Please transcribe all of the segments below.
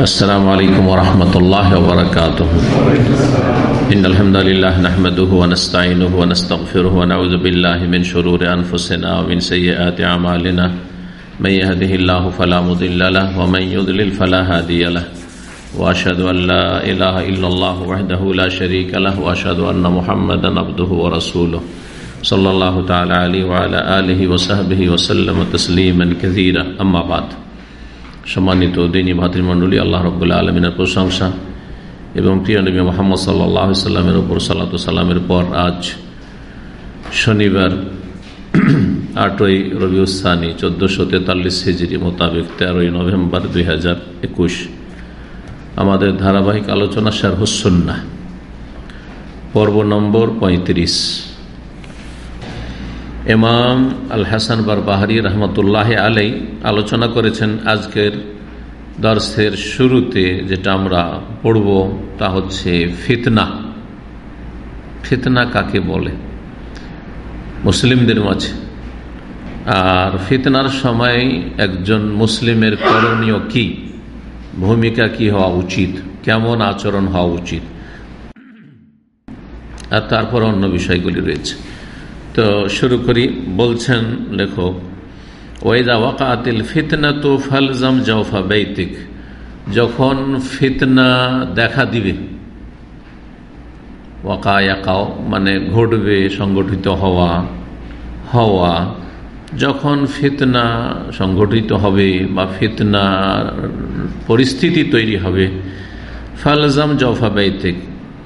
السلام عليكم ورحمة الله وبركاته إن الحمد لله نحمده ونستعينه ونستغفره ونعوذ بالله من شرور أنفسنا ومن سيئات أعمالنا من يهده الله فلا مضل له ومن يضلل فلا هادي له۔ وأشهد أن لا إله إلا الله وحده لا شريك له وأشهد أن محمدا عبده ورسوله صلى الله تعالى عليه وعلى آله وصحبه وسلم تسليما كثيرا أما بعد۔ সম্মানিত দিনী ভাতৃমণ্ডলী, আল্লাহ রব্বুল্লাহ আলমিনের প্রশংসা এবং প্রিয় নবী মোহাম্মদ সাল্লাহ সাল্লামের ওপর সাল্লা সাল্লামের পর আজ শনিবার আটই রবিউসানি চোদ্দোশো তেতাল্লিশ হিজড়ি মোতাবেক তেরোই নভেম্বর দুই হাজার একুশ। আমাদের ধারাবাহিক আলোচনা সার হুসন্না পর্ব নম্বর পঁয়ত্রিশ। এমাম আল হাসান বার বাহারি রহমতুল্লাহ আলাই আলোচনা করেছেন আজকের দর্শের শুরুতে, যেটা আমরা পড়ব তা হচ্ছে ফিতনা। ফিতনা কাকে বলে? মুসলিমদের মাঝে। আর ফিতনার সময় একজন মুসলিমের করণীয় কি? ভূমিকা কি হওয়া উচিত? কেমন আচরণ হওয়া উচিত? আর তারপর অন্য বিষয়গুলি রয়েছে। তো শুরু করি, বলছেন লেখক ওয়েদা ওয়াকাতিল ফিতনা তো ফালজাম জৌফা বৈতিক যখন ফিতনা দেখা দিবে ওয়াকায়াকাও মানে ঘটবে, সংগঠিত হওয়া হওয়া, যখন ফিতনা সংগঠিত হবে বা ফিতনা পরিস্থিতি তৈরি হবে, ফালজাম জৌফা বৈতিক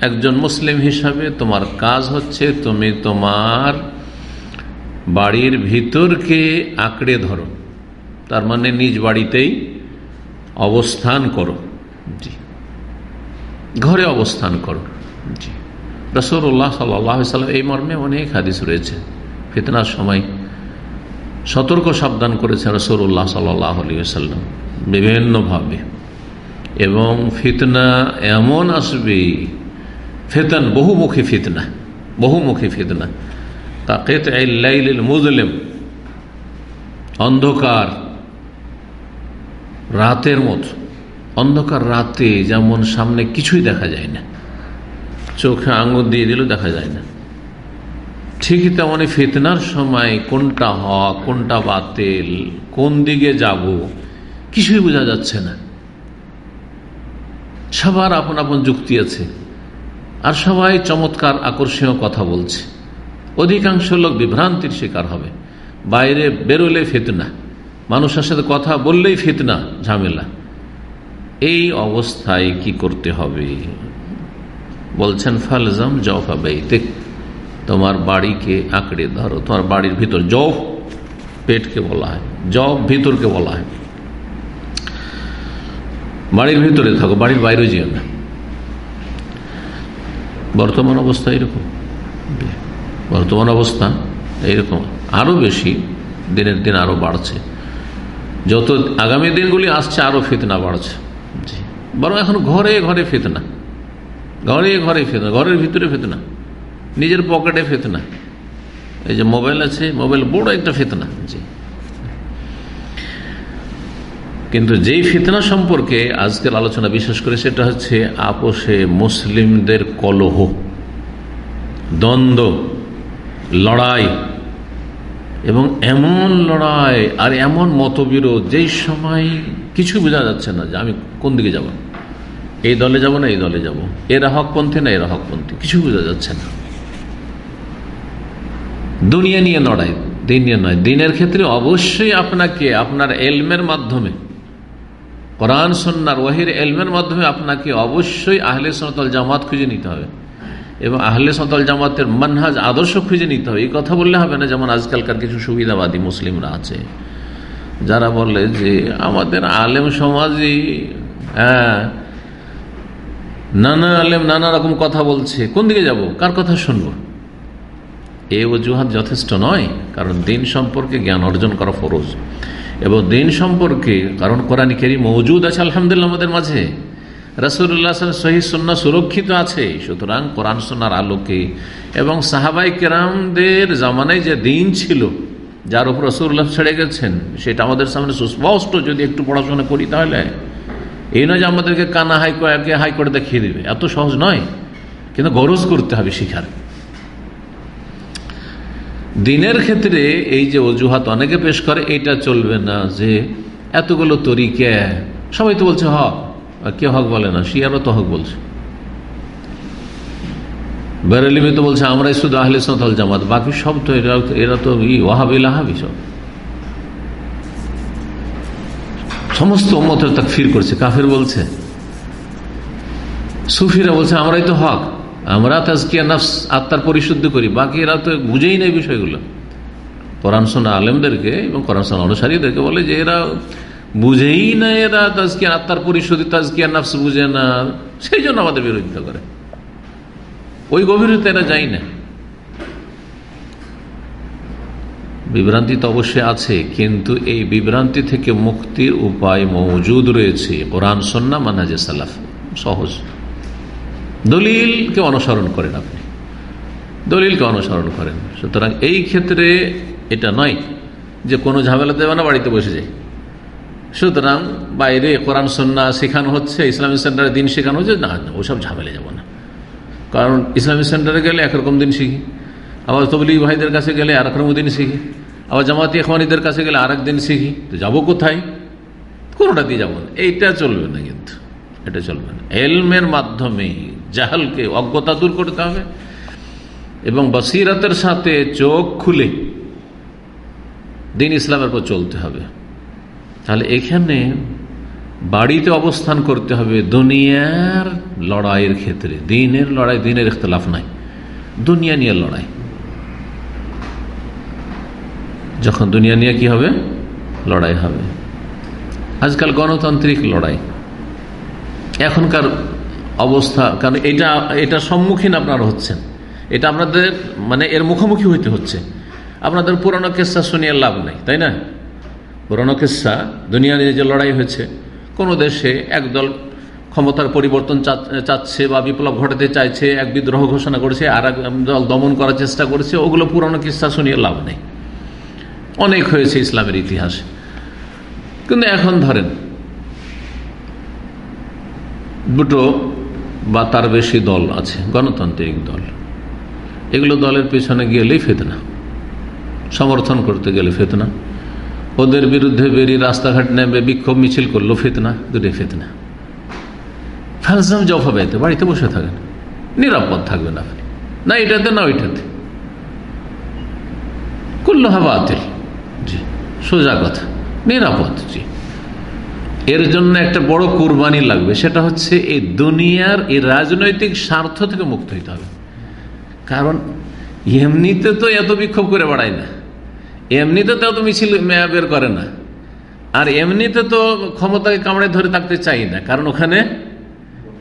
একজন মুসলিম হিসাবে তোমার কাজ হচ্ছে তুমি তোমার বাড়ির ভিতরকে আঁকড়ে ধরো। তার মানে নিজ বাড়িতেই অবস্থান করো। জি। ঘরে অবস্থান করো। জি। রসুল্লাহ সাল্লাম এই মর্মে অনেক হাদিস রয়েছে। ফিতনার সময় সতর্ক সাবধান করেছেন রসুল্লাহ সাল্লাহ আলী সাল্লাম বিভিন্নভাবে। এবং ফিতনা এমন আসবে ফেতন, বহুমুখী ফিতনা বহুমুখী ফিতনা। তাকেত মুজলেম, অন্ধকার রাতের মতো। অন্ধকার রাতে যেমন সামনে কিছুই দেখা যায় না, চোখে আঙুল দিয়ে দিলেও দেখা যায় না। ঠিকই তেমনই ফিতনার সময় কোনটা হওয়া, কোনটা বাতিল, কোন দিকে যাব, কিছুই বোঝা যাচ্ছে না। সবার আপন আপন যুক্তি আছে। আর সবাই চমৎকার আকর্ষণীয় কথা বলছে। অধিকাংশ লোক বিভ্রান্তির শিকার হবে। বাইরে বেরোলে ফিতনা। মানুষের সাথে কথা বললেই ফিতনা, ঝামেলা। এই অবস্থায় কি করতে হবে? বলছেন, ফালজাম জফা বেইতে তোমার বাড়িকে আঁকড়ে ধরো। তোমার বাড়ির ভিতর জফ পেটকে বলা হয়। জব ভিতরকে বলা হয়। বাড়ির ভিতরে থাকো, বাড়ির বাইরে যেও না। বর্তমান অবস্থা এরকম। বর্তমান অবস্থা এইরকম। আরও বেশি দিনের দিন আরও বাড়ছে। যত আগামী দিনগুলি আসছে আরও ফিতনা বাড়ছে। জি। বরং এখন ঘরে ঘরে ফিতনা। ঘরে ঘরে ফেতনা ঘরের ভিতরে ফেতনা। নিজের পকেটে ফেতনা। এই যে মোবাইল আছে মোবাইল বড় একটা ফেতনা। জি। কিন্তু যেই ফিতনা সম্পর্কে আজকের আলোচনা বিশেষ করে সেটা হচ্ছে আপোষে মুসলিমদের কলহ, দ্বন্দ্ব, লড়াই এবং এমন লড়াই আর এমন মতবিরোধ যেই সময় কিছু বোঝা যাচ্ছে না যে আমি কোন দিকে যাব। এই দলে যাব না, এই দলে যাব। এরা হকপন্থী না, এরা হকপন্থী। কিছু বোঝা যাচ্ছে না। দুনিয়া নিয়ে লড়াই, দিন নিয়ে নয়। দিনের ক্ষেত্রে অবশ্যই আপনাকে, আপনার এলমের মাধ্যমে কোরআন সন্ন্যার ওয়াহির এলমের মাধ্যমে আপনাকে অবশ্যই আহলে সনতল জামাত খুঁজে নিতে হবে। এবং আহলে সনতল জামাতের মানহাজ আদর্শ খুঁজে নিতে হবে। এই কথা বললে হবে না যেমন আজকালকার কিছু সুবিধাবাদী মুসলিমরা আছে। যারা বলে যে আমাদের আলেম সমাজই হ্যাঁ নানা আলেম নানা রকম কথা বলছে, কোন দিকে যাব? কার কথা শুনব? এ অজুহাত যথেষ্ট নয়, কারণ দিন সম্পর্কে জ্ঞান অর্জন করা ফরজ। এবং দিন সম্পর্কে, কারণ কোরআনিকেরই মৌজুদ আছে, আলহামদুলিল্লাহ আমাদের মাঝে। রাসুল্লাহ সহি সন্না সুরক্ষিত আছে, সুতরাং কোরআন সন্ন্যার আলোকে। এবং সাহাবাই কেরামদের জামানায় যে দিন ছিল, যার উপর রসুল্লাহ ছেড়ে গেছেন, সেটা আমাদের সামনে সুস্পষ্ট। যদি একটু পড়াশোনা করি তাহলে, এই নয় যে আমাদেরকে কানা হাই হাই করে দেখিয়ে দেবে। এত সহজ নয়, কিন্তু গরজ করতে হবে শিখার। দিনের ক্ষেত্রে এই যে অজুহাত অনেকে পেশ করে এটা চলবে না যে এতগুলো তরিকে। সবাই তো বলছে, হক। কে হক বলে না, শিয়ারও তো হক বলছে। বেরেলিমে তো বলছে, আমরাই শুধু আহলে সাঁতাল জামাত, বাকি সব তো এরা এরা তো ই ওহাবি লাহাবি সব। সমস্ত মতের তাক ফির করছে, কাফের বলছে। সুফিরা বলছে, আমরাই তো হক। আমরা তাজকিয়া নাফস আত্মার পরিশুদ্ধ করি, বাকি এরা তো বুঝেই নেই বিষয়গুলো। কোরআন সোনা আলেমদেরকে এবং কোরআন সোনা অনুসারীদেরকে বলে যে এরা বুঝেই না এরা তাজকিয়া আত্মার পরিশুদ্ধি, তাজকিয়া নাফস বুঝে না, সেই জন্য আমাদের বিরোধিতা করে। ওই গভীরতা এরা যাই না। বিভ্রান্তি তো অবশ্যই আছে, কিন্তু এই বিভ্রান্তি থেকে মুক্তির উপায় মজুদ রয়েছে। কোরআন সন্না মানাজে সালাফ, সহজ। দলিলকে অনুসরণ করেন আপনি। দলিলকে অনুসরণ করেন। সুতরাং এই ক্ষেত্রে এটা নয় যে কোনো ঝামেলা দেবে না, বাড়িতে বসে যায়। সুতরাং বাইরে কোরআন, সন্না শেখানো হচ্ছে ইসলামিক সেন্টারে দিন শেখানো হচ্ছে, না ওসব ঝামেলে যাব না। কারণ ইসলামিক সেন্টারে গেলে একরকম দিন শিখি। আবার তবলি ভাইদের কাছে গেলে আর রকম দিন শিখি। আবার জামাতি এখওয়ানিদের কাছে গেলে আর দিন শিখি। তো যাব কোথায়? কোনোটা দিয়ে যাব না। এইটা চলবে না কিন্তু। এটা চলবে না। এলমের মাধ্যমে জাহালকে অজ্ঞতা দূর করতে হবে এবং বসিরতের সাথে চোখ খুলে দিন ইসলামের পর চলতে হবে। তাহলে এখানে বাড়িতে অবস্থান করতে হবে দুনিয়ার লড়াইয়ের ক্ষেত্রে। দিনের লড়াই, দিনের ইখতলাফ নাই। দুনিয়া নিয়ে লড়াই। যখন দুনিয়া নিয়ে কি হবে? লড়াই হবে। আজকাল গণতান্ত্রিক লড়াই। এখনকার অবস্থা, কারণ এটা এটা সম্মুখীন আপনারা হচ্ছেন। এটা আপনাদের মানে এর মুখোমুখি হইতে হচ্ছে। আপনাদের পুরনো কেসা শুনিয়ে লাভ নেই, তাই না? পুরনো কেসা দুনিয়া নিয়ে যে লড়াই হয়েছে, কোনো দেশে একদল ক্ষমতার পরিবর্তন চাচ্ছে বা বিপ্লব ঘটাতে চাইছে, এক বিদ্রোহ ঘোষণা করেছে, আর এক দল দমন করার চেষ্টা করেছে, ওগুলো পুরনো কিস্সা শুনিয়ে লাভ নেই। অনেক হয়েছে ইসলামের ইতিহাসে। কিন্তু এখন ধরেন, দুটো বা তার বেশি দল আছে, গণতান্ত্রিক দল। এগুলো দলের পেছনে গেলেই ফেতনা। সমর্থন করতে গেলে ফেতনা। ওদের বিরুদ্ধে বেরিয়ে রাস্তাঘাট নেমে বিক্ষোভ মিছিল করল ফেতনা, দুটোই ফেতনা। ফালসাম জফা বেতে বাড়িতে বসে থাকেন। নিরাপদ থাকবেন আপনি। না এটাতে, না ওইটাতে। করল হবে আতেল। জি, সোজা কথা। নিরাপদ, জি। এর জন্য একটা বড় কুরবানি লাগবে। সেটা হচ্ছে এই দুনিয়ার এই রাজনৈতিক স্বার্থ থেকে মুক্ত হইতে হবে। কারণ এমনিতে তো এত বিক্ষোভ করে বেড়ায় না। এমনিতে তো এত মিছিল বের করে না। আর এমনিতে তো ক্ষমতাকে কামড়ে ধরে থাকতে চাই না। কারণ ওখানে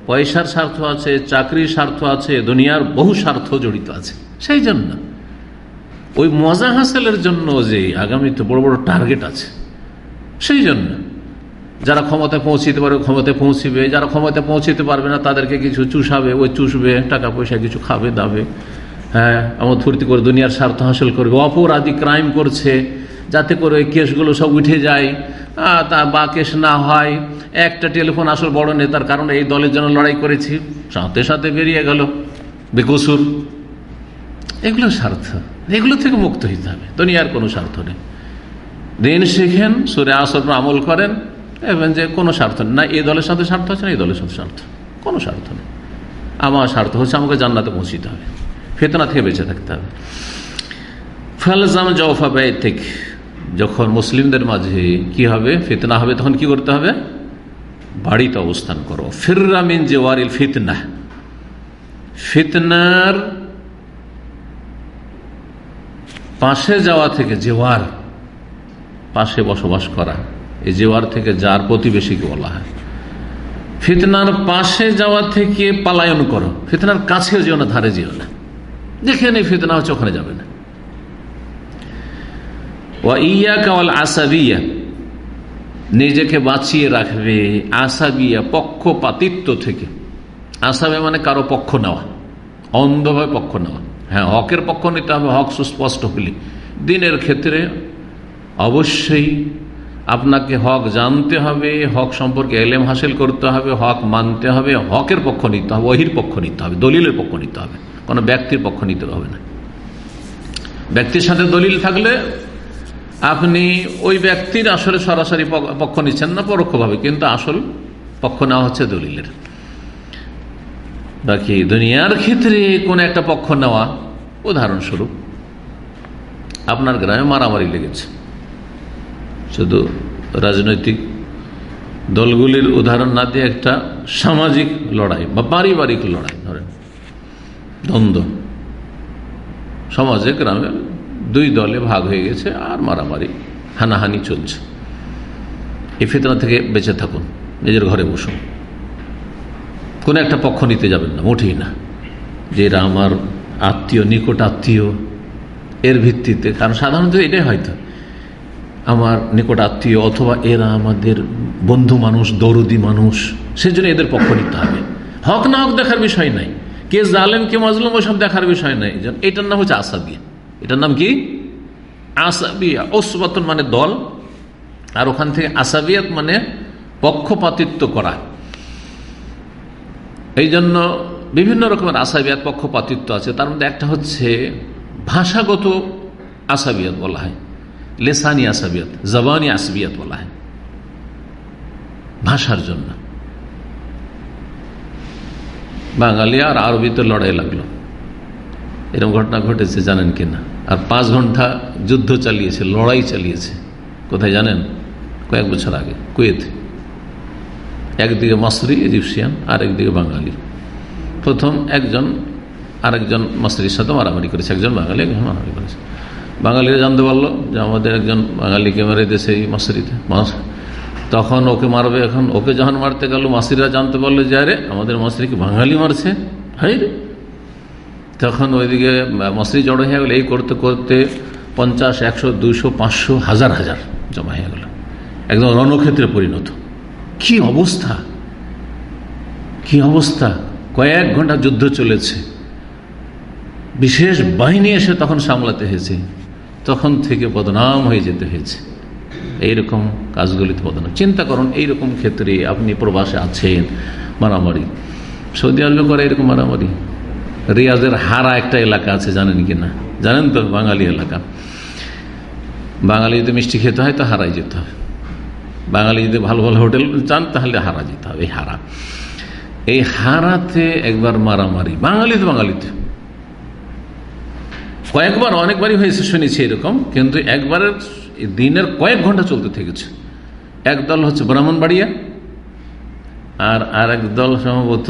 পয়সার স্বার্থ আছে, চাকরির স্বার্থ আছে, দুনিয়ার বহু স্বার্থ জড়িত আছে। সেই জন্য ওই মজা হাসেলের জন্য যে আগামীতে বড় বড় টার্গেট আছে, সেই জন্য। যারা ক্ষমতায় পৌঁছিতে পারবে, ক্ষমতায় পৌঁছিবে। যারা ক্ষমতায় পৌঁছিতে পারবে না, তাদেরকে কিছু চুষাবে, ওই চুষবে, টাকা পয়সা কিছু খাবে, দাবে। হ্যাঁ এমন ফুর্তি করে দুনিয়ার স্বার্থ হাসিল করবে। অপরাধী ক্রাইম করছে, যাতে করে ওই কেসগুলো সব উঠে যায়। তা বা কেস না হয়। একটা টেলিফোন আসল বড় নেতার কারণে এই দলের জন্য লড়াই করেছি। সাথে সাথে বেরিয়ে গেল। বেকসুর। এগুলো স্বার্থ। এগুলো থেকে মুক্ত হইতে হবে। দুনিয়ার কোনো স্বার্থ নেই। দিন শিখেন, সুরে আসর আমল করেন। যে কোনো স্বার্থ নেই। না, এই দলের সাথে স্বার্থ আছে, না, এই দলের সাথে স্বার্থ। কোনো স্বার্থ নেই। আমার স্বার্থ হচ্ছে আমাকে জান্নাতে পৌঁছিতে হবে। ফেতনা থেকে বেঁচে থাকতে হবে। ফালজাম জওফা ব্যয় থেকে যখন মুসলিমদের মাঝে কি হবে, ফিতনা হবে, তখন কি করতে হবে? বাড়িতে অবস্থান করো। ফিরামিন জেওয়ারিল ফিতনা। ফিতনার পাশে যাওয়া থেকে জেওয়ার পাশে বসবাস করা। এই জেওয়ার থেকে যার প্রতিবেশীকে বলা হয়। ফিতনার পাশে যাওয়া থেকে পালায়ন করো। ফিতনার কাছেও যেও না, ধারে যেও না। যেখানে ফিতনা হচ্ছে ওখানে যাবে না। ইয়া নিজেকে বাঁচিয়ে রাখবে আসাবিয়া পক্ষপাতিত্ব থেকে। আসাবে মানে কারও পক্ষ নেওয়া, অন্ধভাবে পক্ষ নেওয়া। হ্যাঁ হকের পক্ষ নিতে হবে, হক সুস্পষ্ট হলে। দিনের ক্ষেত্রে অবশ্যই আপনাকে হক জানতে হবে, হক সম্পর্কে এলেম হাসিল করতে হবে, হক মানতে হবে, হকের পক্ষ নিতে হবে, ওহির পক্ষ নিতে হবে, দলিলের পক্ষ নিতে হবে, কোনো ব্যক্তির পক্ষ নিতে হবে না। ব্যক্তির সাথে দলিল থাকলে আপনি ওই ব্যক্তির আসলে সরাসরি পক্ষ নিচ্ছেন না পরোক্ষভাবে, কিন্তু আসল পক্ষ নেওয়া হচ্ছে দলিলের। বাকি দুনিয়ার ক্ষেত্রে কোন একটা পক্ষ নেওয়া উদাহরণস্বরূপ, আপনার গ্রামে মারামারি লেগেছে। শুধু রাজনৈতিক দলগুলির উদাহরণ না দিয়ে একটা সামাজিক লড়াই বা পারিবারিক লড়াই, ধরেন। দ্বন্দ্ব। সমাজে, গ্রামে দুই দলে ভাগ হয়ে গেছে, আর মারামারি, হানাহানি চলছে। এই ফেতনা থেকে বেঁচে থাকুন, নিজের ঘরে বসুন। কোনো একটা পক্ষ নিতে যাবেন না, মোটেই না। যে এরা আমার আত্মীয়, নিকট আত্মীয়, এর ভিত্তিতে, কারণ সাধারণত এটাই হয়তো আমার নিকট আত্মীয় অথবা এরা আমাদের বন্ধু মানুষ, দৌরদি মানুষ, সেজন্য এদের পক্ষ নিতে হবে। হক না হক দেখার বিষয় নাই। কে জালেম, কে মজলুম, ওসব দেখার বিষয় নাই। এটার নাম হচ্ছে আসাবিয়া এটার নাম কি? আসাবিয়া ওসবাতন মানে দল। আর ওখান থেকে আসাবিয়াত মানে পক্ষপাতিত্ব করা। এই জন্য বিভিন্ন রকমের আসাবিয়াত পক্ষপাতিত্ব আছে। তার মধ্যে একটা হচ্ছে ভাষাগত আসাবিয়াত বলা হয়। লেসানি আসাবিয়াত, জবানি আসবিয়াত বলা হয় ভাষার জন্য। বাঙালি আর আরবিতে লড়াই লাগল। এরকম ঘটনা ঘটেছে, জানেন কিনা আর পাঁচ ঘণ্টা যুদ্ধ চালিয়েছে, লড়াই চালিয়েছে। কোথায় জানেন? কয়েক বছর আগে, কুয়েত। একদিকে মাসরি ইজিপশিয়ান আর একদিকে বাঙালি। প্রথম একজন আরেকজন মাসরির সাথে মারামারি করেছে, একজন বাঙালি, একজন মারামারি করেছে। বাঙালিরা জানতে পারল যে আমাদের একজন বাঙালিকে মেরে দিয়েছে এই মাসরিতে তখন ওকে মারবে এখন, ওকে যখন মারতে গেল, মাসিরা জানতে পারল যে, আরে, আমাদের মাসরিকে বাঙালি মারছে? হাই রে! তখন ওইদিকে মসরি জড়ো হয়ে গেল, এই করতে করতে পঞ্চাশ, একশো, দুইশো, পাঁচশো, হাজার হাজার জমা হয়ে গেল। একদম রণক্ষেত্রে পরিণত। কি অবস্থা? কি অবস্থা? কয়েক ঘণ্টা যুদ্ধ চলেছে। বিশেষ বাহিনী এসে তখন সামলাতে হয়েছে। তখন থেকে বদনাম হয়ে যেতে হয়েছে। এইরকম কাজগুলিতে বদনাম। চিন্তা করুন, এইরকম ক্ষেত্রে আপনি প্রবাসে আছেন, মারামারি। সৌদি আরবে করে এরকম মারামারি। রিয়াজের হারা একটা এলাকা আছে, জানেন কি না? জানেন তো, বাঙালি এলাকা। বাঙালি যদি মিষ্টি খেতে হয়, তো হারাই যেতে হবে। বাঙালি যদি ভালো ভালো হোটেল চান, তাহলে হারা যেতে হবে, এই হারা। এই হারাতে একবার মারামারি। বাঙালিতে বাঙালিতে কয়েকবার, অনেকবারই হয়েছে, শুনেছি এরকম, কিন্তু একবারের দিনের কয়েক ঘণ্টা চলতে থেকেছে। এক দল হচ্ছে ব্রাহ্মণবাড়িয়া, আর আর এক দল সম্ভবত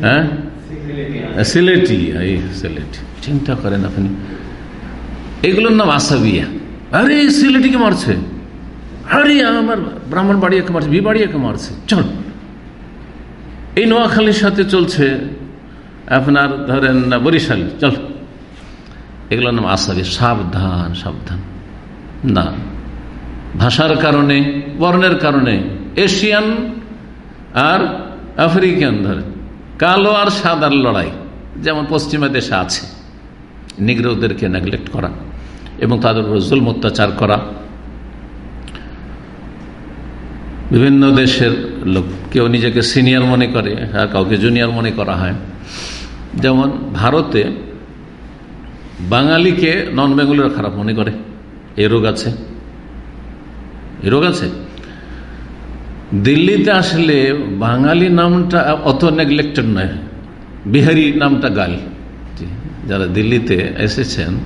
হ্যাঁ? সিলেটি, এই সিলেটি। চিন্তা করেন আপনি। এগুলোর নাম আসাবিয়া। আরে সিলেটিকে মারছে। আরে, আমার ব্রাহ্মণ বাড়িয়াকে মারছে, বিবাড়িয়াকে মারছে। চল। এই নোয়াখালীর সাথে চলছে আপনার ধরেন বরিশাল। চল। এগুলোর নাম আসাবি, সাবধান সাবধান। না। ভাষার কারণে, বর্ণের কারণে, এশিয়ান আর আফ্রিকান ধরে, কালো আর সাদার লড়াই, যেমন পশ্চিমা দেশে আছে, নিগ্রহদেরকে নেগলেক্ট করা এবং তাদের উপর জুল অত্যাচার করা। বিভিন্ন দেশের লোক, কেউ নিজেকে সিনিয়র মনে করে আর কাউকে জুনিয়র মনে করা হয়। যেমন ভারতে বাঙালিকে নন বেঙ্গলিরা খারাপ মনে করে। এই রোগ আছে। এই রোগ আছে। দিল্লিতে আসলে বাঙালি নামটা অত নেগলেক্টেড নয়। বিহারি নামটা গাল। যারা দিল্লিতে এসেছেন,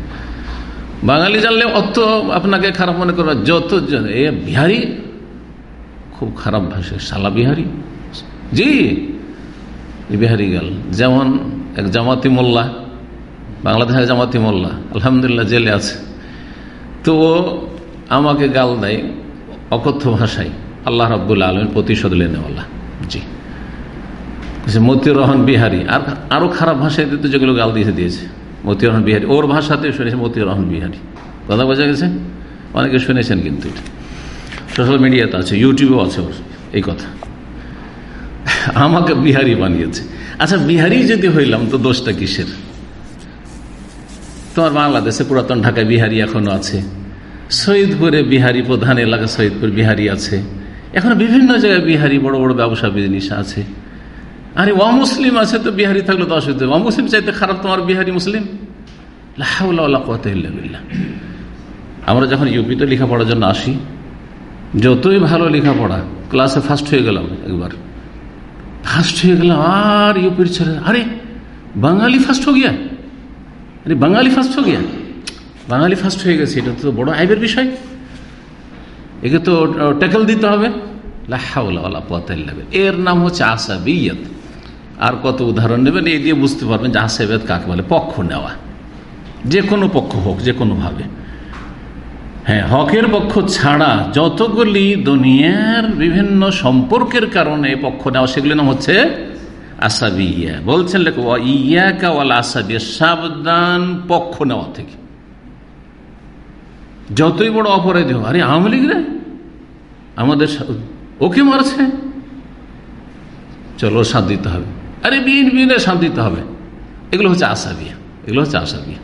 বাঙালি জানলে অত আপনাকে খারাপ মনে করবে যত এ বিহারি খুব খারাপ ভাষা সালা বিহারি। জি বিহারি গাল। যেমন এক জামাতি মোল্লা বাংলাদেশের জামাতি মোল্লা আলহামদুলিল্লাহ জেলে আছে। তো ও আমাকে গাল দেয় অকথ্য ভাষায়, আল্লাহ রব্বুল্লা আলমের প্রতিশোধ লেনেওয়ালা জি। মতিউর রহমান বিহারি, আর আরও খারাপ ভাষায় দিতে যেগুলো গাল দিয়ে দিয়েছে। মতিউর রহমান বিহারি, ওর ভাষাতে শুনেছে মতিউর রহমান বিহারি। কথা বোঝা গেছে? অনেকে শুনেছেন কিন্তু সোশ্যাল মিডিয়াতে আছে, ইউটিউবেও আছে ওর এই কথা। আমাকে বিহারি বানিয়েছে। আচ্ছা বিহারি যদি হইলাম তো দোষটা কিসের? তোমার বাংলাদেশে পুরাতন ঢাকায় বিহারি এখনও আছে। সৈয়দপুরে বিহারি প্রধান এলাকা সৈয়দপুর বিহারি আছে। এখন বিভিন্ন জায়গায় বিহারি বড় বড় ব্যবসা বিজিনিস আছে। আরে অমুসলিম আছে তো বিহারি থাকলে তো অসুবিধা অমুসলিম চাইতে খারাপ তোমার বিহারি মুসলিম? আমরা যখন ইউপিতে লেখাপড়ার জন্য আসি, যতই ভালো লেখাপড়া ক্লাসে ফার্স্ট হয়ে গেলাম একবার। ফার্স্ট হয়ে গেলাম আর ইউপির ছেলে আরে বাঙালি ফার্স্ট হয়ে গিয়া। আরে বাঙালি ফার্স্ট হয়ে গিয়া বাঙালি ফার্স্ট হয়ে গেছে, এটা তো বড় আইবের বিষয়। একে তো ট্যাকেল দিতে হবে। এর নাম হচ্ছে আসাবিয়ত। আর কত উদাহরণ নেবেন, এই দিয়ে বুঝতে পারবেন যে আসাবিয়ত কাকে বলে? পক্ষ নেওয়া। যে কোনো পক্ষ হোক, যে কোনোভাবে হ্যাঁ হকের পক্ষ ছাড়া যতগুলি দুনিয়ার বিভিন্ন সম্পর্কের কারণে পক্ষ নেওয়া সেগুলি নাম হচ্ছে আসাবিয়া। বলছেন, লেখ ইয়া কাওয়াল আসাবিয়া, সাবধান পক্ষ নেওয়া থেকে। যতই বড় অপরাধী হোক, আরে আওয়ামী লীগ রে, আমাদের ওকে মারছে? চলো দিতে হবে। আরে বিএনপি সাথ দিতে হবে। এগুলো হচ্ছে আসাবিয়া, এগুলো হচ্ছে আসাবিয়া।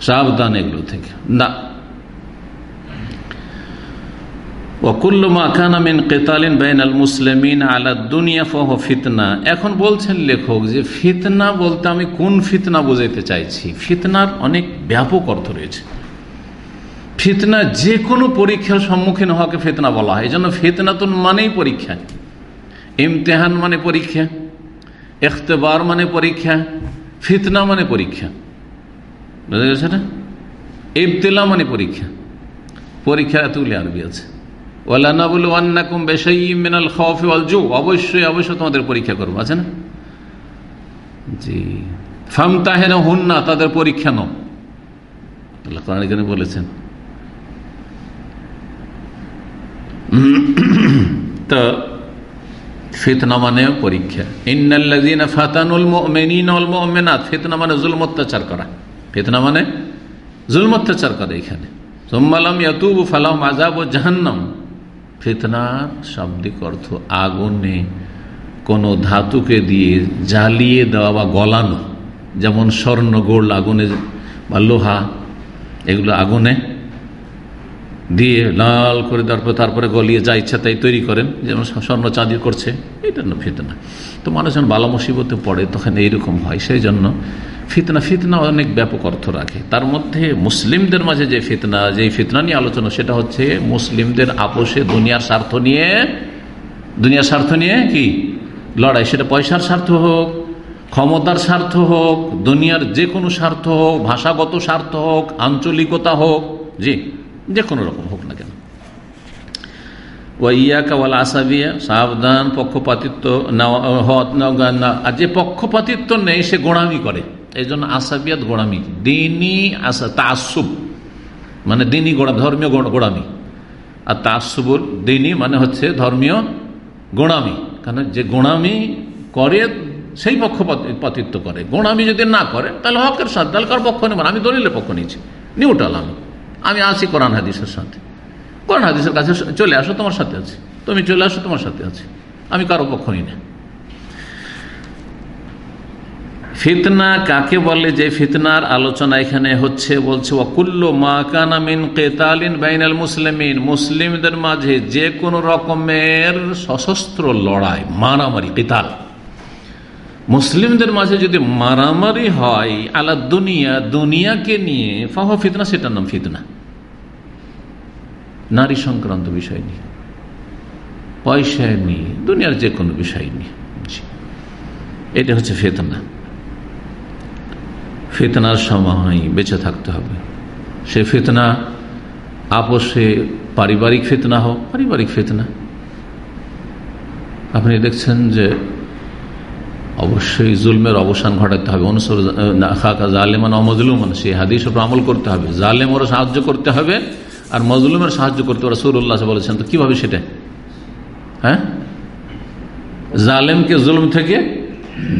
সাবধান এগুলো থেকে। না ফিতনা। এখন বলছেন লেখক যে ফিতনা বলতে আমি কোন ফিতনা বোঝাইতে চাইছি? ফিতনার অনেক ব্যাপক অর্থ রয়েছে। ফিতনা যে কোনো পরীক্ষার সম্মুখীন হওয়াকে ফিতনা বলা হয়। এই জন্য ফিতনাতুন মানেই পরীক্ষা। ইমতেহান মানে পরীক্ষা। এখতেবার মানে পরীক্ষা। ফিতনা মানে পরীক্ষা। বুঝা গেছে না? ইবতিলা মানে পরীক্ষা। পরীক্ষার এতগুলি আরবি আছে। ওয়ালানা বলু আন্নাকুম বেশাই মিনাল খফি ওয়াল জু। অবশ্যই অবশ্যই তোমাদের পরীক্ষা করব, আছে না? জি। ফাম তাহেনা হুন না তাদের পরীক্ষা নাও বলেছেন। তো মানে পরীক্ষা। মানে করা। মানে করা এখানে। জাহান্নাম। ফিতনার শাব্দিক অর্থ আগুনে কোনো ধাতুকে দিয়ে জ্বালিয়ে দেওয়া বা গলানো, যেমন স্বর্ণ গোল আগুনে বা লোহা, এগুলো আগুনে দিয়ে লাল করে তারপরে তারপরে গলিয়ে যা ইচ্ছা তাই তৈরি করেন, যেমন স্বর্ণ চাঁদি করছে এটা না ফিতনা। তো মানুষ যখন বালা মুসিবতে পড়ে, তখন এইরকম হয়। সেই জন্য ফিতনা ফিতনা অনেক ব্যাপক অর্থ রাখে। তার মধ্যে মুসলিমদের মাঝে যে ফিতনা যে ফিতনা নিয়ে আলোচনা, সেটা হচ্ছে মুসলিমদের আপোষে দুনিয়ার স্বার্থ নিয়ে, দুনিয়ার স্বার্থ নিয়ে কি? লড়াই। সেটা পয়সার স্বার্থ হোক, ক্ষমতার স্বার্থ হোক, দুনিয়ার যে কোনো স্বার্থ হোক, ভাষাগত স্বার্থ হোক, আঞ্চলিকতা হোক, জি যে কোনো রকম হোক না কেন। ওয়াইয়াকাওয়াল আসাবিয়া, সাবধান, পক্ষপাতিত্ব আর যে পক্ষপাতিত্ব নেই, সে গোড়ামি করে। এই জন্য আসাবিয়াত গোড়ামি দিনই আসা তাসুব মানে দিনই গোড়া, ধর্মীয় গোড়ামি। আর তাসুবুল দিনই মানে হচ্ছে ধর্মীয় গোড়ামি। কারণ যে গোড়ামি করে, সেই পক্ষপাতিত্ব করে। গোড়ামি যদি না করে, তাহলে হকের সাথে, তাহলে কার পক্ষ নেবেন আমি দলিলের পক্ষ নিয়েছি। নিউটাল আমি। আমি আছি কোরআন হাদিসের সাথে। কোরআন হাদিসের কাছে চলে আসো, তোমার সাথে আছে। তুমি চলে আসো, তোমার সাথে আছে। আমি কারও পক্ষ নিই না। ফিতনা কাকে বলে? যে ফিতনার আলোচনা এখানে হচ্ছে, বলছে, ওয়াকুল্ল মা কানামিন কেতালিন বাইনাল মুসলিমিন। মুসলিমদের মাঝে যে কোনো রকমের সশস্ত্র লড়াই, মারামারি, কেতাল। মুসলিমদের মাঝে যদি মারামারি হয়, আলা দুনিয়া, দুনিয়াকে নিয়ে ফাহ ফিতনা, সেটার নাম ফিতনা। নারী সংক্রান্ত বিষয় নিয়ে, পয়সা নিয়ে, দুনিয়ার যে কোনো বিষয় নিয়ে। এটা হচ্ছে ফেতনা। ফেতনার সময় বেঁচে থাকতে হবে। সে ফেতনা আপোষে পারিবারিক ফেতনা হোক, পারিবারিক ফেতনা। আপনি দেখছেন যে অবশ্যই জুলমের অবসান ঘটাতে হবে। অনুসর জালেমান অমজলুমান সেই হাদিস ওপর আমল করতে হবে। জালেমেরও সাহায্য করতে হবে আর মজলুমের সাহায্য করতে হবে। সুরুল্লাহ বলেছেন তো কীভাবে সেটা? হ্যাঁ? জালেমকে জুলম থেকে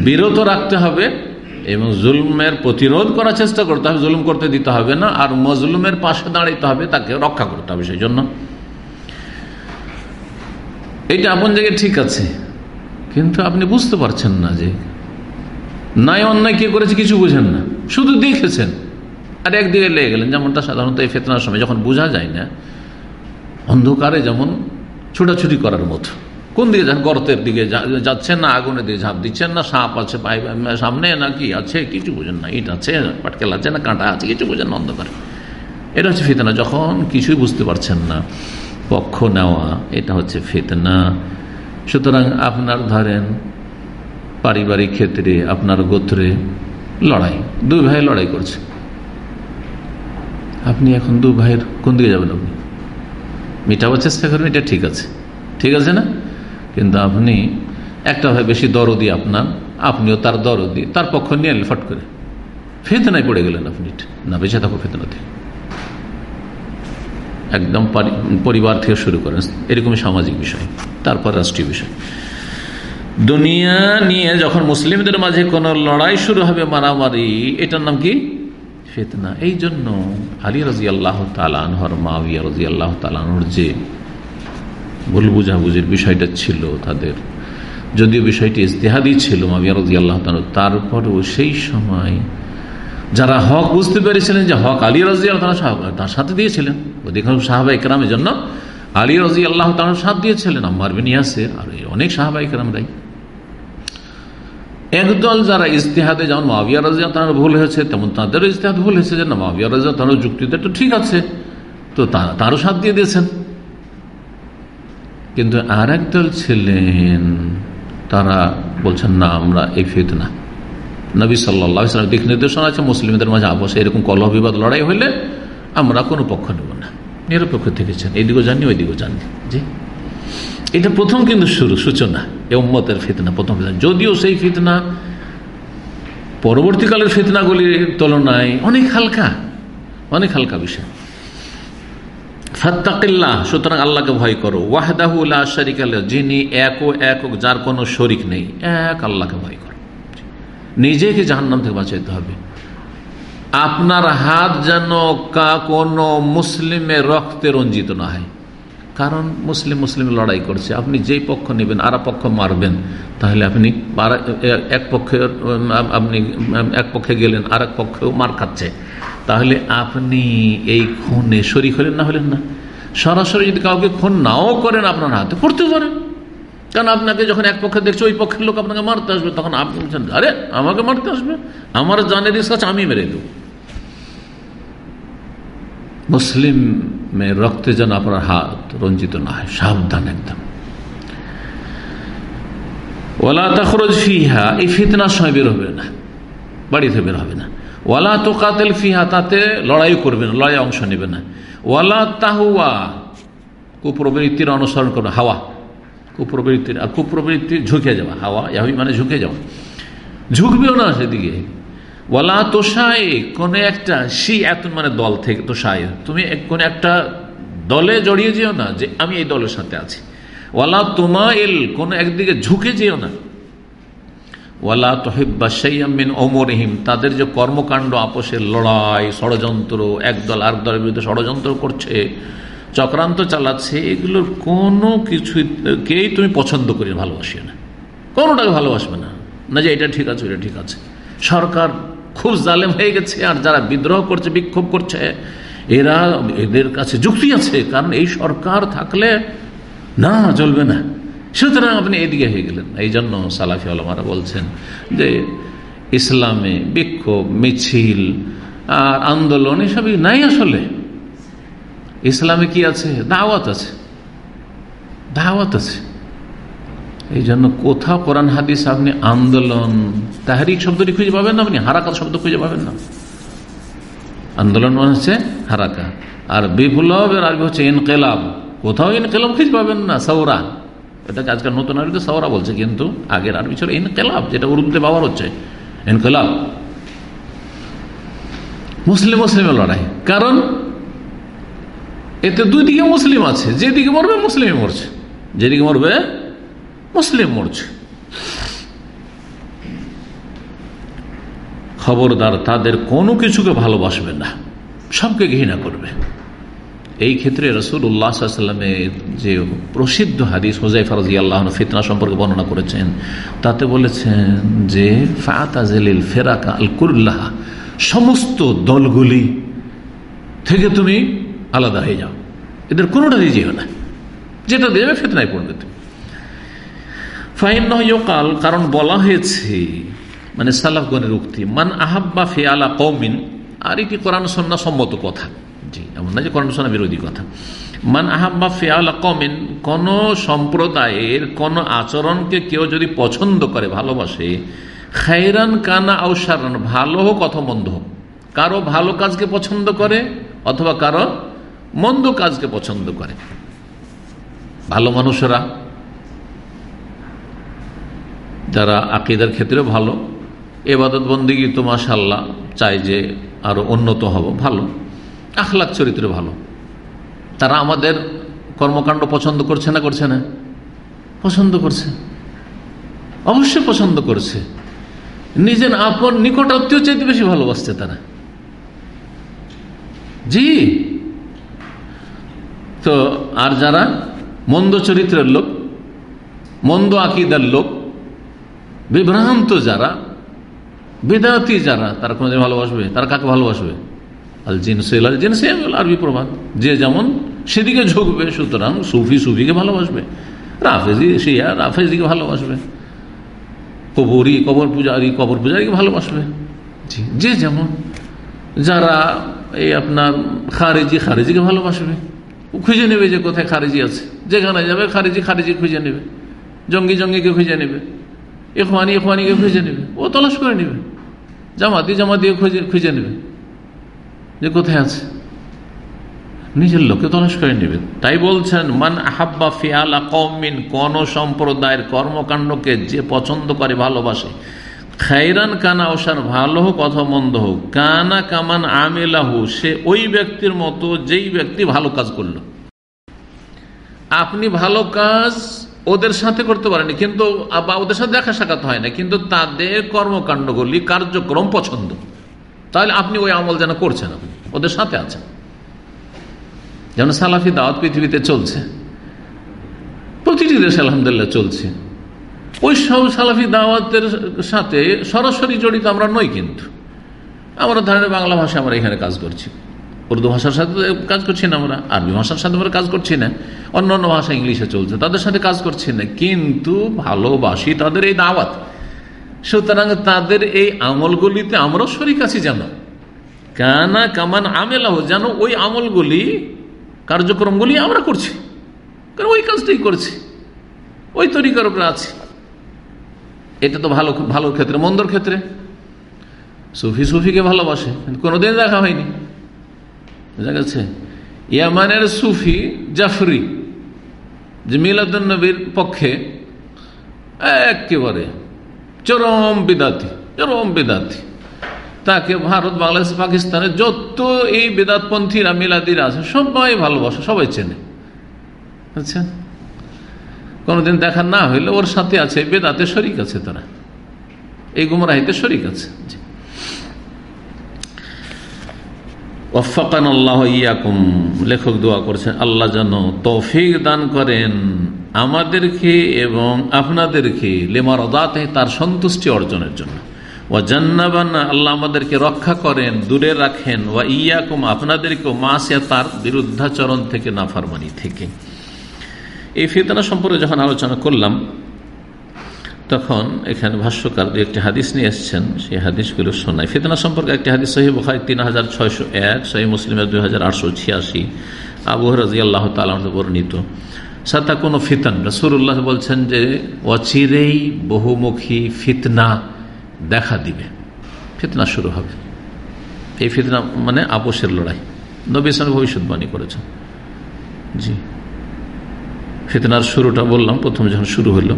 বিরত রাখতে হবে। এবং জুলমের প্রতিরোধ করার চেষ্টা করতে হবে, জুলুম করতে দিতে হবে না, আর মজলুমের পাশে দাঁড়াইতে হবে, তাকে রক্ষা করতে হবে সেই জন্য এইটা আপন জায়গায় ঠিক আছে, কিন্তু আপনি বুঝতে পারছেন না যে নাই অন্যায় কে করেছে কিছু বুঝেন না, শুধু দেখেছেন। আর একদিকে লেগে গেলেন, যেমনটা সাধারণত এই ফেতনার সময়, যখন বোঝা যায় না, অন্ধকারে যেমন ছুটাছুটি করার মতো। কোন দিকে যান গর্তের দিকে যাচ্ছেন না, আগুনের দিকে ঝাঁপ দিচ্ছেন না, সাপ আছে সামনে না কি আছে, কিছু বোঝেন না, ইট আছে, পাটকেল আছে না, কাঁটা আছে, কিছু বোঝেন না, অন্ধকারে। এটা হচ্ছে ফিতনা, যখন কিছুই বুঝতে পারছেন না, পক্ষ নেওয়া, এটা হচ্ছে ফিতনা। সুতরাং আপনার ধরেন পারিবারিক ক্ষেত্রে, আপনার গোত্রে লড়াই, দুই ভাই লড়াই করছে। আপনি এখন দু ভাইয়ের কোন দিকে যাবেন আপনি? মিটাবার চেষ্টা করবেন, এটা ঠিক আছে। ঠিক আছে না? কিন্তু আপনি একটা ভাই বেশি দরদি আপনার, আপনিও তার দরদি, তার পক্ষ নিয়ে ফট করে। ফেতনায় পড়ে গেলেন আপনি। না, বেঁচে থাকো ফেতনাতে। একদম পরিবার থেকে শুরু করেন এরকম সামাজিক বিষয়, তারপর রাষ্ট্রীয় বিষয়। দুনিয়া নিয়ে যখন মুসলিমদের মাঝে কোনো লড়াই শুরু হবে মারামারি, এটার নাম কি? ফেতনা। এই জন্য আলী রাজি আল্লাহ তালানহর মাবিয়া রাজি তালানহর যে ভুল বুঝাবুঝির বিষয়টা ছিল তাদের। যদিও বিষয়টি ইস্তেহাদি ছিল, মাবিয়া রাজি আল্লাহ তারপরেও সেই সময় যারা হক বুঝতে পেরেছিলেন যে হক আলী রাজি আল্লাহ তার সাথে দিয়েছিলেন। অধিকাংশ সাহাবা একরামের জন্য আলী রাজি আল্লাহ তার সাথ দিয়েছিলেন, আম্মার বিনিয়াসের আর অনেক সাহাবা একরামরাই একদল যারা ইস্তেহাদে যেমন মাবিয়া রাজিয়া তার ভুল হয়েছে, তেমন তাদেরও ইস্তেহাদ ভুল হয়েছে যে না, মাবিয়া রাজিয়া তার যুক্তিতে তো ঠিক আছে। তো তারও সাথ দিয়ে দিয়েছেন। কিন্তু আর একদল ছিলেন, তারা বলছেন, না, আমরা এই ফেতনা। নবী সাল্লাম দিক নির্দেশনা আছে, মুসলিমদের মাঝে আবশ্যক এরকম কলহ বিবাদ লড়াই হলে আমরা কোনো পক্ষ নেব না। নিরপেক্ষ থেকেছেন এইদিকেও জানি ওইদিকেও জানি জি। এটা প্রথম কিন্তু শুরু, সূচনা, এ উম্মতের ফিতনা, প্রথম ফিতনা। যদিও সেই ফিতনা পরবর্তীকালের ফিতনাগুলির তুলনায় অনেক হালকা অনেক হালকা বিষয়। ফাত্তাকিল্লাহ সুতরাং আল্লাহকে ভয় করো। ওয়াহদাহুল্লাহ শরিক যিনি এক ও এক যার কোনো শরিক নেই, এক আল্লাহকে ভয় করো। নিজেকে জাহান্নাম থেকে বাঁচাইতে হবে। আপনার হাত যেন কা কোনো মুসলিমের রক্তে রঞ্জিত না হয়। কারণ মুসলিম মুসলিম লড়াই করছে। আপনি যেই পক্ষ নেবেন, আর পক্ষ মারবেন, তাহলে আপনি এক পক্ষে আপনি এক পক্ষে গেলেন আর এক পক্ষেও মার খাচ্ছে। তাহলে আপনি এই খুনে শরিক হলেন না হলেন না। সরাসরি যদি কাউকে খুন নাও করেন আপনার হাতে করতে পারেন কারণ আপনাকে যখন এক পক্ষে দেখছে, ওই পক্ষের লোক আপনাকে মারতে আসবে, তখন আপনি বলছেন, আরে, আমাকে মারতে আসবে? আমার জানের ইস্কাচ আমি মেরে দেব। মুসলিমের রক্তে যেন আপনার হাত রঞ্জিত না হয়, সাবধান একদম। ওলা তখরজ ফিহা, এই ফিতনার সময় বের হবে না, বাড়িতে বের হবে না। ওয়ালা তো কাতেল ফিহা, তাতে লড়াই করবে না লড়াই অংশ নেবে না। ওয়ালা তাহুয়া, কুপ্রবৃত্তির অনুসরণ করবে হাওয়া। কুপ্রবৃত্তির, আর কুপ্রবৃত্তি ঝুঁকে যাওয়া, হাওয়া মানে ঝুঁকে যাওয়া। ঝুঁকবেও না সেদিকে। ওয়ালা তোষায় কোনো একটা, সি এত মানে দল থেকে তোষায় তুমি কোন একটা দলে জড়িয়ে যেও না যে আমি এই দলের সাথে আছি। ওয়ালা তোমা এল কোন একদিকে ঝুঁকে যেও না। ওয়ালা তোহেব্বা সৈয়ামিন ওমরহিম তাদের যে কর্মকাণ্ড, আপোষের লড়াই, ষড়যন্ত্র, একদল আর দলের বিরুদ্ধে ষড়যন্ত্র করছে, চক্রান্ত চালাচ্ছে, এগুলোর কোনো কিছুকেই তুমি পছন্দ করি ভালোবাসিও না। কোনোটাকে ভালোবাসবে না। না যে এটা ঠিক আছে এটা ঠিক আছে। সরকার খুব জালেম হয়ে গেছে, আর যারা বিদ্রোহ করছে, বিক্ষোভ করছে, এরা এদের কাছে যুক্তি আছে, কারণ এই সরকার থাকলে না চলবে না। সুতরাং আপনি এদিকে হয়ে গেলেন। এই জন্য সালাফি আলমারা বলছেন যে ইসলামে বিক্ষোভ, মিছিল আর আন্দোলন এসবই নাই আসলে। ইসলামে কি আছে? দাওয়াত আছে। দাওয়াত আছে। এই জন্য কোথাও কোরআন হাদিস আপনি আন্দোলন, তাহারিক শব্দটি খুঁজে পাবেন না আপনি? হারাকাত শব্দ খুঁজে পাবেন না। আন্দোলন মানে হচ্ছে হারাকা। আর বিপ্লবের আরবি হচ্ছে ইনকেলাব। কোথাও ইনকেলাব খুঁজে পাবেন না সৌরা এটাকে আজকাল নতুন আরবিতে সৌরা বলছে, কিন্তু আগের আরবি ছিল ইনকেলাব, যেটা উর্দুতে ব্যবহার হচ্ছে। ইনকেলাব। মুসলিম, মুসলিমের লড়াই। কারণ এতে দুই দিকে মুসলিম আছে, যেদিকে মরবে মুসলিমে মরছে। যেদিকে মরবে মুসলিম মরছে খবরদার তাদের কোনো কিছুকে ভালোবাসবে না, সবকে ঘৃণা করবে। এই ক্ষেত্রে রসুল উল্লাহামের যে প্রসিদ্ধ হাদিস হোজাই ফরজি আল্লাহ ফিতনা সম্পর্কে বর্ণনা করেছেন, তাতে বলেছেন যে ফাতাজিল ফেরাকা আল কুল্লাহ সমস্ত দলগুলি থেকে তুমি আলাদা হয়ে যাও। এদের কোনোটাই যেও না। যেটা দেবে, ফেতনায় পড়বে তুমি। ফাহিম কারণ বলা হয়েছে মানে সালাফগণের উক্তি, মান আহাব্বা ফেয়ালা কৌমিন আর এটি কোরআন সন্না সম্মত কথা? জি, এমন না যে কোরআন সন্না বিরোধী কথা। মান আহাব্বা ফেয়ালা কমিন কোন সম্প্রদায়ের, কোন আচরণকে কেউ যদি পছন্দ করে, ভালোবাসে খাইরান কানা আউসারান ভালো হোক অথবা মন্দ হোক, কারও ভালো কাজকে পছন্দ করে অথবা কারও মন্দ কাজকে পছন্দ করে। ভালো মানুষেরা যারা আকিদার ক্ষেত্রে ভালো এবাদত বন্দিগি তো মাসাল্লাহ চাই যে আরও উন্নত হব, ভালো। আখলাখ চরিত্রে ভালো। তারা আমাদের কর্মকাণ্ড পছন্দ করছে না করছে না? পছন্দ করছে। অবশ্যই পছন্দ করছে। নিজের আপন নিকট আত্মীয় চাইতে বেশি ভালোবাসছে তারা। জি। তো আর যারা মন্দ চরিত্রের লোক, মন্দ আকিদার লোক বিভ্রান্ত যারা, বেদাতি যারা, তারা কোনোদিন ভালোবাসবে? তারা কাকে ভালোবাসবে? আল জিনসেল আল জিনসে আরবি প্রভাত যে যেমন সেদিকে ঝুঁকবে, সুতরাং সুফি সুফিকে ভালোবাসবে। রাফেজি, শিয়া, রাফেজিকে ভালোবাসবে। কবরই কবর পূজারি, কবর পূজারিকে ভালোবাসবে। যে যেমন। যারা এই আপনার খারেজি, খারেজিকে ভালোবাসবে। খুঁজে নেবে যে কোথায় খারেজি আছে। যেখানে যাবে, খারেজি খারেজি খুঁজে নেবে। জঙ্গি, জঙ্গিকে খুঁজে নেবে। এখওয়ানি এখওয়ানিকে খুঁজে নেবে। ও তলাশ করে নেবে। জামাতি জামাতি খুঁজে খুঁজে নেবে যে কোথায় আছে। নিজের লোকে তলাশ করে নেবে। তাই বলছেন, মান আহাব্বা ফিয়ালা কমিন কোন সম্প্রদায়ের কর্মকাণ্ডকে যে পছন্দ করে ভালোবাসে। খাইরান কানা ওসার ভালো হোক অথবা মন্দ হোক, কানা কামান আমেলাহু, সে ওই ব্যক্তির মতো যেই ব্যক্তি ভালো কাজ করল। আপনি ভালো কাজ ওদের সাথে করতে পারেনি, কিন্তু বা ওদের সাথে দেখা সাক্ষাৎ হয় না, কিন্তু তাদের কর্মকাণ্ডগুলি, কার্যক্রম পছন্দ। তাহলে আপনি ওই আমল যেন করছেন ওদের সাথে আছেন। যেমন সালাফি দাওয়াত পৃথিবীতে চলছে প্রতিটি দেশে আলহামদুলিল্লাহ চলছে। ওই সব সালাফি দাওয়াতের সাথে সরাসরি জড়িত আমরা নই কিন্তু। আমরা ধরেন বাংলা ভাষা আমরা এখানে কাজ করছি। উর্দু ভাষার সাথে কাজ করছি না আমরা, আরবি ভাষার সাথে আমরা কাজ করছি না, অন্য অন্য ভাষা ইংলিশে চলছে, তাদের সাথে কাজ করছি না, কিন্তু ভালোবাসি তাদের এই দাওয়াত। সুতরাং তাদের এই আমলগুলিতে আমরাও শরিক আছি যেন। কানা কামান আমেলাহ, যেন ওই আমলগুলি, কার্যক্রমগুলি আমরা করছি। কারণ ওই কাজটাই করছি, ওই তরিকার উপরে আছে। এটা তো ভালো ভালো ক্ষেত্রে, মন্দর ক্ষেত্রে। সুফি সুফিকে ভালোবাসে কোনোদিন দেখা হয়নি। বুঝা গেছে? ইয়ামানের সুফি জাফরি, যে মিলাদুন্নবীর পক্ষে একেবারে চরম বিদাতি চরম বিদাতি। তাকে ভারত, বাংলাদেশ পাকিস্তানে যত এই বেদাতপন্থীরা, মিলাদিরা আছে, সবাই ভালোবাসে, সবাই চেনে। আচ্ছা? কোনোদিন দেখা না হইলে ওর সাথে আছে বেদাতে শরিক আছে তারা। এই গুমরাহিতে শরিক আছে। ওফাকান আল্লাহ ইয়াকুম। লেখক দোয়া করছেন, আল্লাহ যেন তৌফিক দান করেন আমাদেরকে এবং আপনাদেরকে লেমার অদাতে তার সন্তুষ্টি অর্জনের জন্য। ও জান্নাবান্না আল্লাহ আমাদেরকে রক্ষা করেন, দূরে রাখেন। ও ইয়াকুম, আপনাদেরকেও মাসিয়া তার বিরুদ্ধাচরণ থেকে, নাফারমানি থেকে। এই ফিতনা সম্পর্কে যখন আলোচনা করলাম তখন এখানে ভাষ্যকার দু একটি হাদিস নিয়ে এসছেন। সেই হাদিসগুলো শোনায়। ফিতনা সম্পর্কে একটি হাদিস সহি বখাই তিন হাজার ছয়শো এক সহি মুসলিমের দুই হাজার আটশো ছিয়াশি। আবু রাজি আল্লাহ তালা বর্ণিত। সাথা কোনো ফিতন। রসুল্লাহ বলছেন যে, অচিরেই বহুমুখী ফিতনা দেখা দিবে। ফিতনা শুরু হবে। এই ফিতনা মানে আপোষের লড়াই। নবী ইসলাম ভবিষ্যৎবাণী করেছেন। জি। ফিতনার শুরুটা বললাম, প্রথম যখন শুরু হলো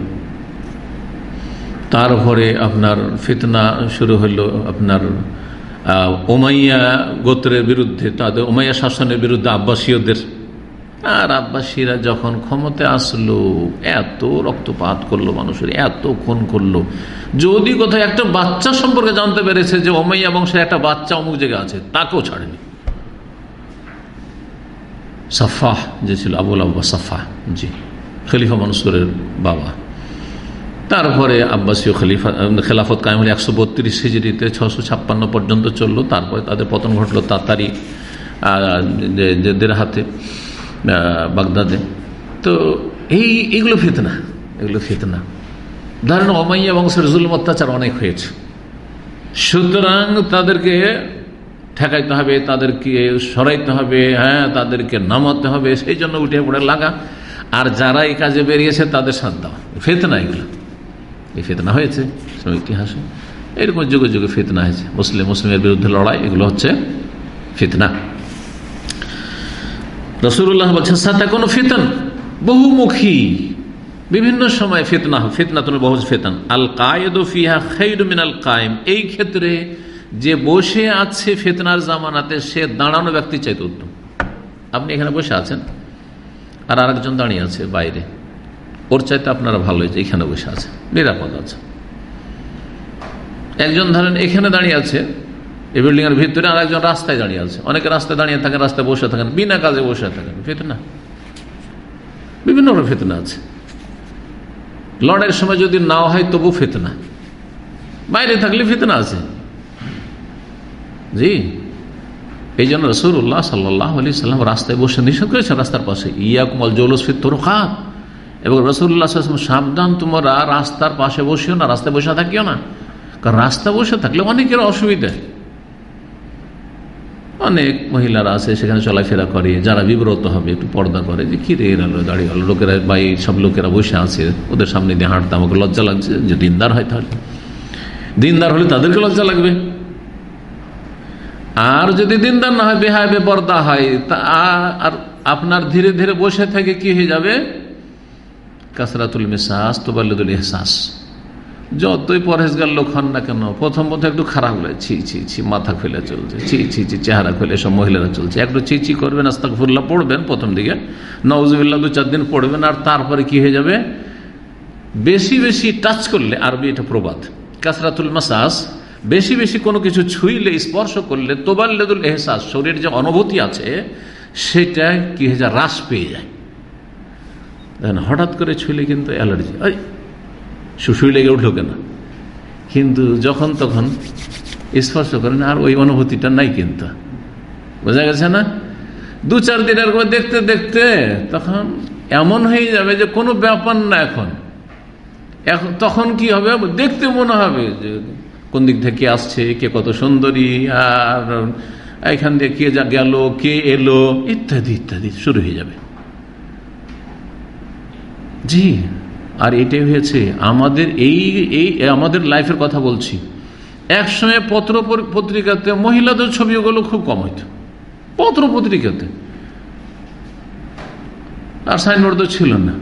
তারপরে আপনার ফিতনা শুরু হলো আপনার ওমাইয়া গোত্রের বিরুদ্ধে, তাদের ওমাইয়া শাসনের বিরুদ্ধে আব্বাসীয়দের। আর আব্বাসীরা যখন ক্ষমতা আসলো, এত রক্তপাত করল মানুষের, এত খুন করল। যদি কোথাও একটা বাচ্চা সম্পর্কে জানতে পেরেছে যে ওমাইয়া বংশের একটা বাচ্চা অমুক জায়গায় আছে, তাকেও ছাড়েনি। সাফাহ যে ছিল, আবুল আব্বা সাফা জি, খলিফা মনসুরের বাবা। তারপরে আব্বাসীয় খলিফা খেলাফত কায়েম হলে একশো বত্রিশ হিজড়িতে ছশো ছাপ্পান্ন পর্যন্ত চলল। তারপরে তাদের পতন ঘটলো তাতারি হাতে বাগদাদে। তো এই, এগুলো ফিতনা এগুলো ফিতনা। ধরেন অমাইয়া বংশের জুলম অত্যাচার অনেক হয়েছে। সুতরাং তাদেরকে ঠেকাইতে হবে, তাদেরকে সরাইতে হবে হ্যাঁ তাদেরকে নামাতে হবে, সেই জন্য উঠে পড়ে লাগা। আর যারা এই কাজে বেরিয়েছে তাদের সাথ দেওয়া ফেতনা এগুলো। এই ফেতনা হয়েছে ইতিহাসে এরকম যুগে যুগে ফেতনা হয়েছে। মুসলিম, মুসলিমের বিরুদ্ধে লড়াই, এগুলো হচ্ছে ফিতনা। রসুল্লাহ বলছেন সাথে কোনো ফিতন বহুমুখী। বিভিন্ন সময় ফিতনা ফিতনা তুমি বহু ফেতন। আল কায়েদ ফিহা খৈর মিনাল কায়েম। এই ক্ষেত্রে যে বসে আছে ফেতনার জামানাতে, সে দাঁড়ানো ব্যক্তি চাইতে উত্তম। আপনি এখানে বসে আছেন, আর আরেকজন দাঁড়িয়ে আছে বাইরে। ওর চাইতে আপনারা ভালো হয়েছে এখানে বসে আছে, নিরাপদ আছে। একজন ধরেন এখানে দাঁড়িয়ে আছে, এই বিল্ডিং এর ভিতরে আর একজন রাস্তায় দাঁড়িয়ে আছে। অনেকে রাস্তায় দাঁড়িয়ে থাকেন, রাস্তায় বসে থাকেন, বিনা কাজে বসে থাকেন, ফেতনা। বিভিন্ন রকম ফেতনা আছে। লড়াইয়ের সময় যদি না হয় তবু ফেতনা। বাইরে থাকলে ফেতনা আছে। জি? এই জন্য রসুল্লাহ সাল্লাহ আলি সাল্লাম রাস্তায় বসে নিষেধ করেছেন, রাস্তার পাশে ইয়াকুমল জৌলস ফির তোরখাত এবং রসুল্লাহ সাবধান, তোমরা রাস্তার পাশে বসিও না, রাস্তায় বসে থাকিও না। কারণ রাস্তা বসে থাকলে অনেকের অসুবিধা। অনেক মহিলারা আছে, সেখানে চলাফেরা করে, যারা বিব্রত হবে, একটু পর্দা করে, যে কি রে এরা দাঁড়িয়ে হলো? লোকেরা বা সব লোকেরা বসে আছে, ওদের সামনে দিয়ে হাঁটতে আমাকে লজ্জা লাগছে যে দিনদার হয় তাহলে। দিনদার হলে তাদেরকে লজ্জা লাগবে। আর যদি দিনদার না হয় বেহায় বেপর্দা হয়, তা, আর আপনার ধীরে ধীরে বসে থেকে কি হয়ে যাবে? কাসরাতুল মেসাস, তোবাল্লুদুল এহসাস যতই পরহেজগার লোক হন না কেন, প্রথম প্রথম একটু খারাপ লাগে। ছি ছি ছি, মাথা খুলে চলছে। ছি ছি ছি, চেহারা খুলে, সব মহিলারা চলছে। একটু ছি ছি করবেন আস্তাকফুল্লাহ পড়বেন প্রথম দিকে। নওয়াজুবিল্লাহ দু চার দিন পড়বেন আর তারপরে কি হয়ে যাবে? বেশি বেশি টাচ করলে আরবি এটা প্রবাদ। কাসরাতুল মাসাস, বেশি বেশি কোনো কিছু ছুঁইলে, স্পর্শ করলে, তোবাল্লেদুল এহসাস শরীরের যে অনুভূতি আছে, সেটা কি হয়ে যায়? হ্রাস পেয়ে যায়। দেখেন হঠাৎ করে ছুঁলে কিন্তু অ্যালার্জি। ওই শুশুই লেগে উঠল কেন? কিন্তু যখন তখন স্পর্শ করেন, আর ওই অনুভূতিটা নাই কিন্তু। বোঝা গেছে না? দু চার দিনের পর দেখতে দেখতে তখন এমন হয়ে যাবে যে কোনো ব্যাপার না এখন। এখন তখন কি হবে? দেখতে মনে হবে যে কোন দিক থেকে আসছে, কে কত সুন্দরী, আর এখান দিয়ে কে যা গেল, কে এলো, ইত্যাদি ইত্যাদি শুরু হয়ে যাবে। জি, আর এটাই হয়েছে, আমাদের এই এই, আমাদের লাইফের কথা বলছি। এক সময় পত্র পত্রিকাতে মহিলাদের ছবিগুলো খুব কম হইত। পত্র পত্রিকাতে আর সাইনবোর্ড তো ছিল না।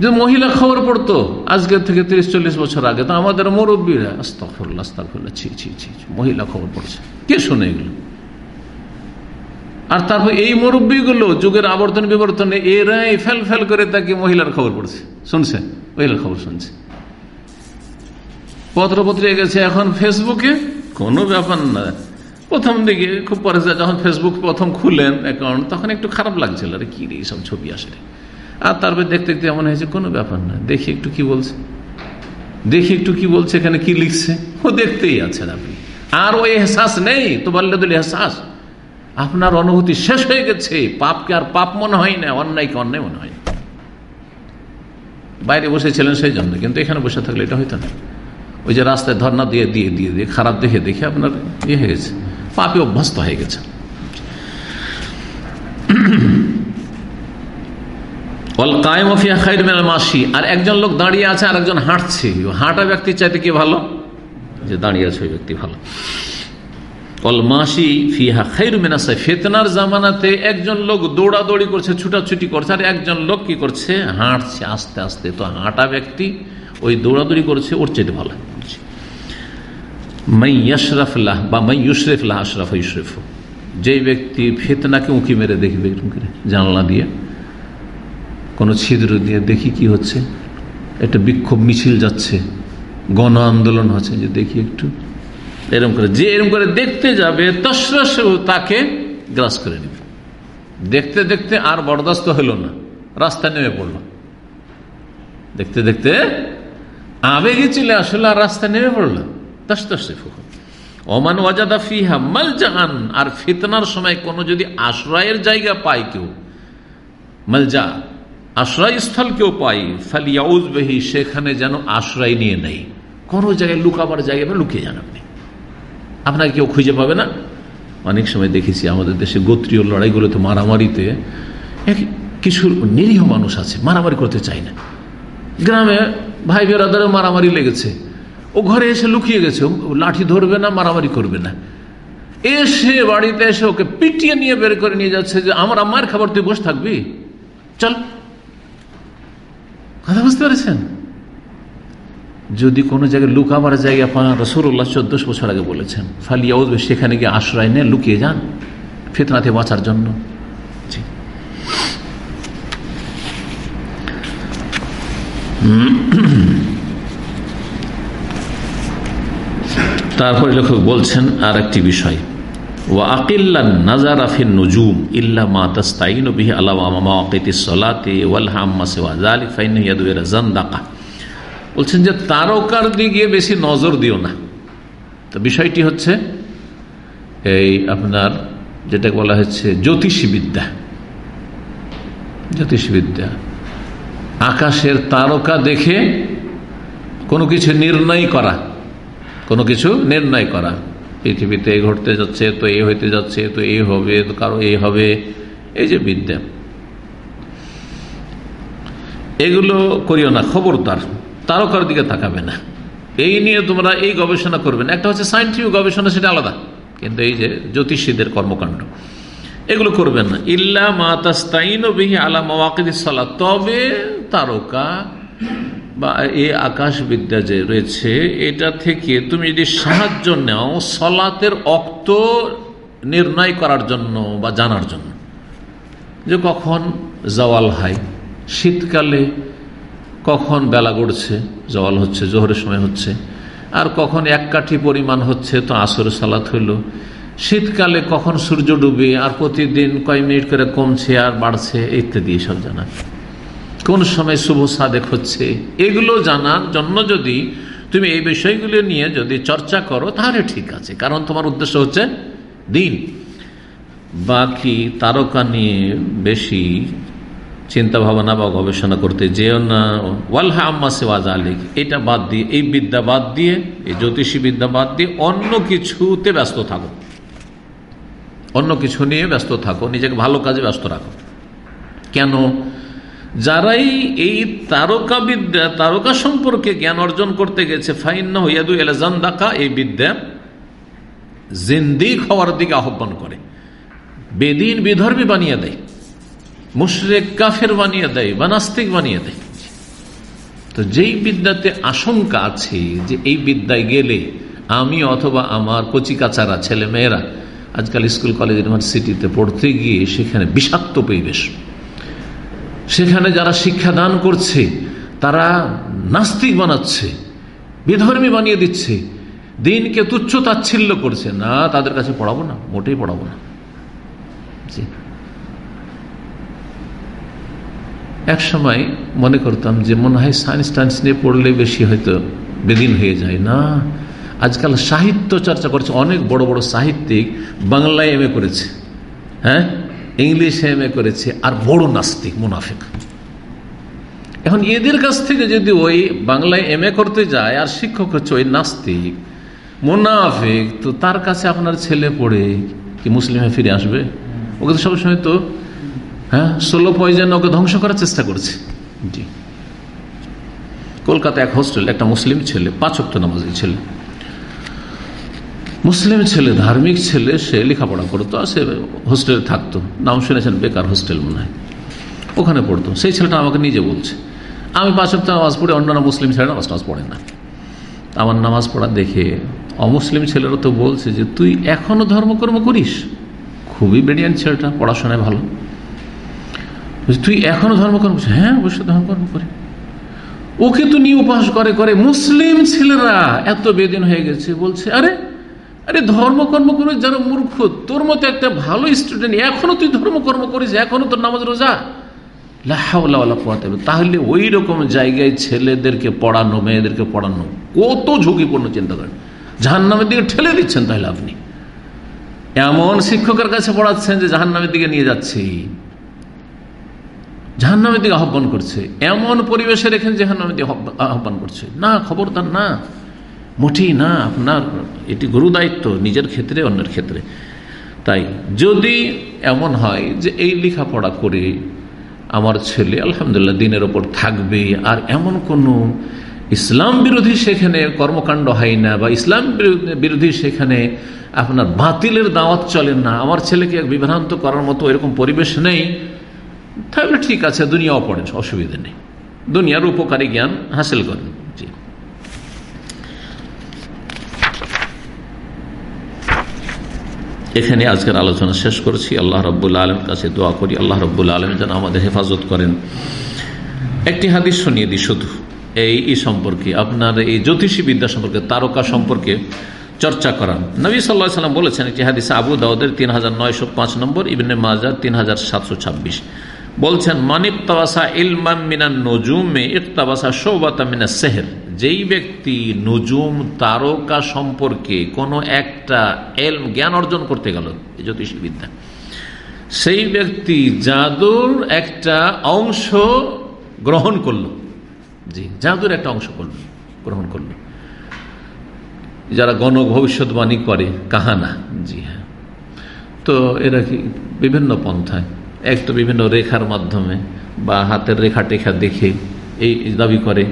যে মহিলা খবর পড়তো আজকে থেকে তিরিশ, চল্লিশ বছর আগে, তো আমাদের মুরব্বীরা আস্তাফুল্লাহ আস্তাফুল্লাহ ছি ছি ছি, মহিলা খবর পড়ছে। কে শুনে এগুলো? আর তারপর এই মুরব্বীগুলো যুগের আবর্তন বিবর্তনে এরাই ফেল ফেল করে তাকে মহিলার খবর পড়ছে। শুনছে মহিলার খবর শুনছে। পত্র পত্রিকা গেছে এখন ফেসবুকে। কোনো ব্যাপার না। প্রথম দিকে খুব পরে যখন ফেসবুক প্রথম খুলেন অ্যাকাউন্ট তখন একটু খারাপ লাগছিল। আরে কি রে, এইসব ছবি আসলে আর তারপরে দেখতে দেখতে এমন হয়েছে, কোনো ব্যাপার না। দেখি একটু কি বলছে। দেখি একটু কি বলছে, এখানে কি লিখছে। ও দেখতেই আছেন আপনি। আর ওই এহসাস নেই তো বললে দিল এহসাস। আপনার অনুভূতি শেষ হয়ে গেছে। পাপকে আর পাপ মনে হয় না, অন্যায়কে অন্যায় মনে হয় বাইরে বসেছিলেন সেই জন্য, কিন্তু এখানে বসে থাকলে এটা হইতো না। ওই যে রাস্তায় ধর্না দিয়ে দিয়ে দিয়ে দিয়ে, খারাপ দেখে দেখে আপনার ইয়ে হয়ে গেছে। পাপে অভ্যস্ত হয়ে গেছে। মাসি আর একজন লোক দাঁড়িয়ে আছে আর একজন হাঁটছে। হাঁটা ব্যক্তির চাইতে কি ভালো? যে দাঁড়িয়ে আছে ওই ব্যক্তি ভালো। অলমাসি ফিহা খাইরু মিনাসাই ফেতনার জামানাতে একজন লোক দৌড়াদৌড়ি করছে, ছুটাছুটি করছে, আর একজন লোক কি করছে? হাঁটছে, আস্তে আস্তে। তো হাঁটা ব্যক্তি ওই দৌড়াদৌড়ি করছে, ওর চেয়ে ভালো মাই ইশরাফুল্লাহ বা মাই ইউশরেফুল্লাহ আশরাফ ইশরেফ যে ব্যক্তি ফেতনাকে উঁকি মেরে দেখবে এরকম জানলা দিয়ে, কোনো ছিদ্র দিয়ে দেখি কি হচ্ছে। একটা বিক্ষোভ মিছিল যাচ্ছে, গণ আন্দোলন হচ্ছে, যে দেখি একটু এরম করে, যে এরম করে দেখতে যাবে, তসরস তাকে গ্রাস করে নেবে। দেখতে দেখতে আর বরদাস্ত হলো না রাস্তায় নেমে পড়ল। দেখতে দেখতে আবেগে চলে আসলে আর রাস্তা নেমে পড়লাম তাস ওমান ওয়াজাদা ফিহা মাল জাহান আর ফিতনার সময় কোনো যদি আশ্রয়ের জায়গা পায় কেউ, মালজা, আশ্রয়স্থল কেউ পাই ফালিয়াউজ বেহি, সেখানে যেন আশ্রয় নিয়ে নেই কোনো জায়গায় লুকাবার জায়গায় লুকিয়ে যান আপনি। আপনাকে কেউ খুঁজে পাবে না। অনেক সময় দেখেছি আমাদের দেশে গোত্রীয় লড়াইগুলোতে মারামারিতে এক কিছু নিরীহ মানুষ আছে, মারামারি করতে চাই না। গ্রামে ভাই বেরাদারে মারামারি লেগেছে। ও ঘরে এসে লুকিয়ে গেছে লাঠি ধরবে না, মারামারি করবে না। এসে বাড়িতে এসে ওকে পিটিয়ে নিয়ে বের করে নিয়ে যাচ্ছে যে, আমার আমার খাবার তুই বসে থাকবি। চল। কথা বুঝতে পেরেছেন? যদি কোনো জায়গায় লুকাবার জায়গা পান রসুল্লাহ চোদ্দশো বছর আগে বলেছেন ফালিয়া উঠবে সেখানে গিয়ে আশ্রয় নিয়ে লুকিয়ে যান ফেতনাতে বাঁচার জন্য। তারপরে লেখক বলছেন আর একটি বিষয়। ও আকিল্লা নাজার আফিন নজুম ইল্লা মা তাস্তাইন বিহি আল্লাহ সলাতে ওয়াল হাম্মা সেওয়া জালিক ফাইন ইয়াদুয়েরা জান্দাকা। বলছেন যে তারকার দিকে বেশি নজর দিও না। তো বিষয়টি হচ্ছে এই আপনার যেটা বলা হচ্ছে জ্যোতিষবিদ্যা। জ্যোতিষবিদ্যা। আকাশের তারকা দেখে কোনো কিছু নির্ণয় করা, কোনো কিছু নির্ণয় করা। পৃথিবীতে এই ঘটতে যাচ্ছে তো এই হইতে যাচ্ছে তো এই হবে তো কারও এই হবে। এই যে বিদ্যা। এগুলো করিও না, খবরদার। তারকার দিকে তাকাবে না। এই নিয়ে তোমরা এই গবেষণা করবে না। একটা হচ্ছে সাইন্টিফিক গবেষণা, সেটা আলাদা। কিন্তু এই যে জ্যোতিষীদের কর্মকাণ্ড, এগুলো করবেন না। ইল্লা মাতাস্তাইন বিহি আলা মাওয়াকিদিসালা তবে তারকা বা এই আকাশবিদ্যা যে রয়েছে, এটা থেকে তুমি যদি সাহায্য নেও সলাতের অক্ত নির্ণয় করার জন্য বা জানার জন্য। যে কখন জওয়াল হয়, শীতকালে কখন বেলা গড়ছে জওয়াল হচ্ছে, জোহরের সময় হচ্ছে, আর কখন এক কাঠি পরিমাণ হচ্ছে, তো আসর সালাত হইল। শীতকালে কখন সূর্য ডুবে, আর প্রতিদিন কয় মিনিট করে কমছে আর বাড়ছে, ইত্যাদি সব জানা। কোন সময় শুভ সাদেক হচ্ছে, এগুলো জানার জন্য যদি তুমি এই বিষয়গুলো নিয়ে যদি চর্চা করো, তাহলে ঠিক আছে। কারণ তোমার উদ্দেশ্য হচ্ছে দিন। বাকি তারকা নিয়ে বেশি চিন্তা ভাবনা বা গবেষণা করতে যেও না। ওয়ালহা আম্মা সেওয়াজ আলিক এটা বাদ দিয়ে, এই বিদ্যা বাদ দিয়ে, এই জ্যোতিষী বিদ্যা বাদ দিয়ে অন্য কিছুতে ব্যস্ত থাকো। অন্য কিছু নিয়ে ব্যস্ত থাকো, নিজেকে ভালো কাজে ব্যস্ত রাখো। কেন? যারাই এই তারকা বিদ্যা, তারকা সম্পর্কে জ্ঞান অর্জন করতে গেছে ফাইন্না হইয়াদু এলাজান দাকা এই বিদ্যা জিন্দিক হওয়ার দিকে আহ্বান করে। বেদিন বিধর্মী বানিয়ে দেয়। মুশরেক কাফের বানিয়ে দেয় বা নাস্তিক বানিয়ে দেয়। তো যেই বিদ্যাতে আশঙ্কা আছে যে এই বিদ্যায় গেলে আমি অথবা আমার কচিকাচারা ছেলে মেয়েরা আজকাল স্কুল, কলেজ, ইউনিভার্সিটিতে পড়তে গিয়ে সেখানে বিষাক্ত পরিবেশ। সেখানে যারা শিক্ষা দান করছে, তারা নাস্তিক বানাচ্ছে, বিধর্মী বানিয়ে দিচ্ছে, দিনকে তুচ্ছ তাচ্ছিল্য করছে। না, তাদের কাছে পড়াবো না, মোটেই পড়াবো না। এক সময় মনে করতাম যে মনে হয় সায়েন্স টাইন্স নিয়ে পড়লে বেশি হয়তো বেদিন হয়ে যায়। না, আজকাল সাহিত্য চর্চা করছে। অনেক বড় বড় সাহিত্যিক বাংলায় এম করেছে হ্যাঁ? ইংলিশে এম করেছে আর বড় নাস্তিক, মুনাফিক। এখন এদের কাছ থেকে যদি ওই বাংলায় এম করতে যায় আর শিক্ষক হচ্ছে ওই নাস্তিক, মুনাফিক, তো তার কাছে আপনার ছেলে পড়ে কি মুসলিমে ফিরে আসবে? ওকে তো সবসময় তো হ্যাঁ? ষোলো পয়জন ওকে ধ্বংস করার চেষ্টা করছে। জি। কলকাতা এক হোস্টেল একটা মুসলিম ছেলে পাঁচক্ত নামাজি ছেলে। মুসলিম ছেলে, ধার্মিক ছেলে, সে লেখাপড়া করতো, আর সে হোস্টেলে থাকতো। নাম শুনেছেন বেকার হোস্টেল মনে হয়। ওখানে পড়তো। সেই ছেলেটা আমাকে নিজে বলছে, আমি পাঁচ সপ্তাহ নামাজ পড়ি অন্যান্য মুসলিম ছেলে নামাজ নামাজ পড়ে না। আমার নামাজ পড়া দেখে অমুসলিম ছেলেরা তো বলছে যে, তুই এখনও ধর্মকর্ম করিস? খুবই বেরিয়ান ছেলেটা, পড়াশোনায় ভালো। তুই এখনও ধর্মকর্ম করছিস? হ্যাঁ অবশ্যই ধর্মকর্ম করি। ওকে তো নিয়ে উপাস করে করে। মুসলিম ছেলেরা এত বেদিন হয়ে গেছে। বলছে, আরে আরে ধর্মকর্ম করে যারা মূর্খ। তোর মতো একটা ভালো স্টুডেন্ট এখনও তুই ধর্মকর্ম করিস, এখনও তোর নামাজ রোজা? তাহলে ওই রকম জায়গায় ছেলেদেরকে পড়ানো, মেয়েদেরকে পড়ানো কত ঝুঁকিপূর্ণ চিন্তা করেন জাহান্নামের দিকে ঠেলে দিচ্ছেন তাহলে আপনি। এমন শিক্ষকের কাছে পড়াচ্ছেন যে জাহান্নামের দিকে নিয়ে যাচ্ছে। জাহান্নামের দিকে আহ্বান করছে। এমন পরিবেশে রেখেন জাহান্নামের দিকে আহ্বান করছে। না, খবরদার না। মোটেই না, আপনার এটি গুরু দায়িত্ব, নিজের ক্ষেত্রে, অন্যের ক্ষেত্রে। তাই যদি এমন হয় যে এই লেখাপড়া করে আমার ছেলে আলহামদুলিল্লাহ দিনের ওপর থাকবে, আর এমন কোনো ইসলাম বিরোধী সেখানে কর্মকাণ্ড হয় না, বা ইসলাম বিরোধী সেখানে আপনার বাতিলের দাওয়াত চলে না, আমার ছেলেকে বিভ্রান্ত করার মতো এরকম পরিবেশ নেই তাহলে ঠিক আছে, দুনিয়াও পড়েন অসুবিধা নেই। দুনিয়ার উপকারী জ্ঞান হাসিল করেন। জি। এখানে আজকের আলোচনা শেষ করছি। আল্লাহ রব্বুল আলম কাছে দোয়া করি। আল্লাহ রব্বুল আলম যেন আমাদের হেফাজত করেন। একটি হাদিস শুনিয়ে দিই শুধু। এই এই সম্পর্কে, আপনার এই জ্যোতিষী বিদ্যা সম্পর্কে, তারকা সম্পর্কে চর্চা করা নবী সাল্লাহ সাল্লাম বলেছেন, একটি হাদিস আবু দাউদের তিন হাজার নয়শো পাঁচ নম্বর, ইবনে মাজার তিন হাজার সাতশো ছাব্বিশ। বলছেন মানিক তাবাসা ইলমাম মিনা নজুমে ইকতাবাসা সৌবাতা মিনা সেহের। যেই ব্যক্তি নজুম তারকা সম্পর্কে কোনো একটা এল জ্ঞান অর্জন করতে গেল জ্যোতিষী বিদ্যা সেই ব্যক্তি জাদুর একটা অংশ গ্রহণ করল। জি, জাদুর একটা অংশ করল, গ্রহণ করল। যারা গণ ভবিষ্যৎবাণী করে, কাহানা, জি হ্যাঁ। তো এরা কি বিভিন্ন পন্থায় এক তো বিভিন্ন রেখার মাধ্যমে বা হাতের রেখা টেখা দেখে এই দাবি করে,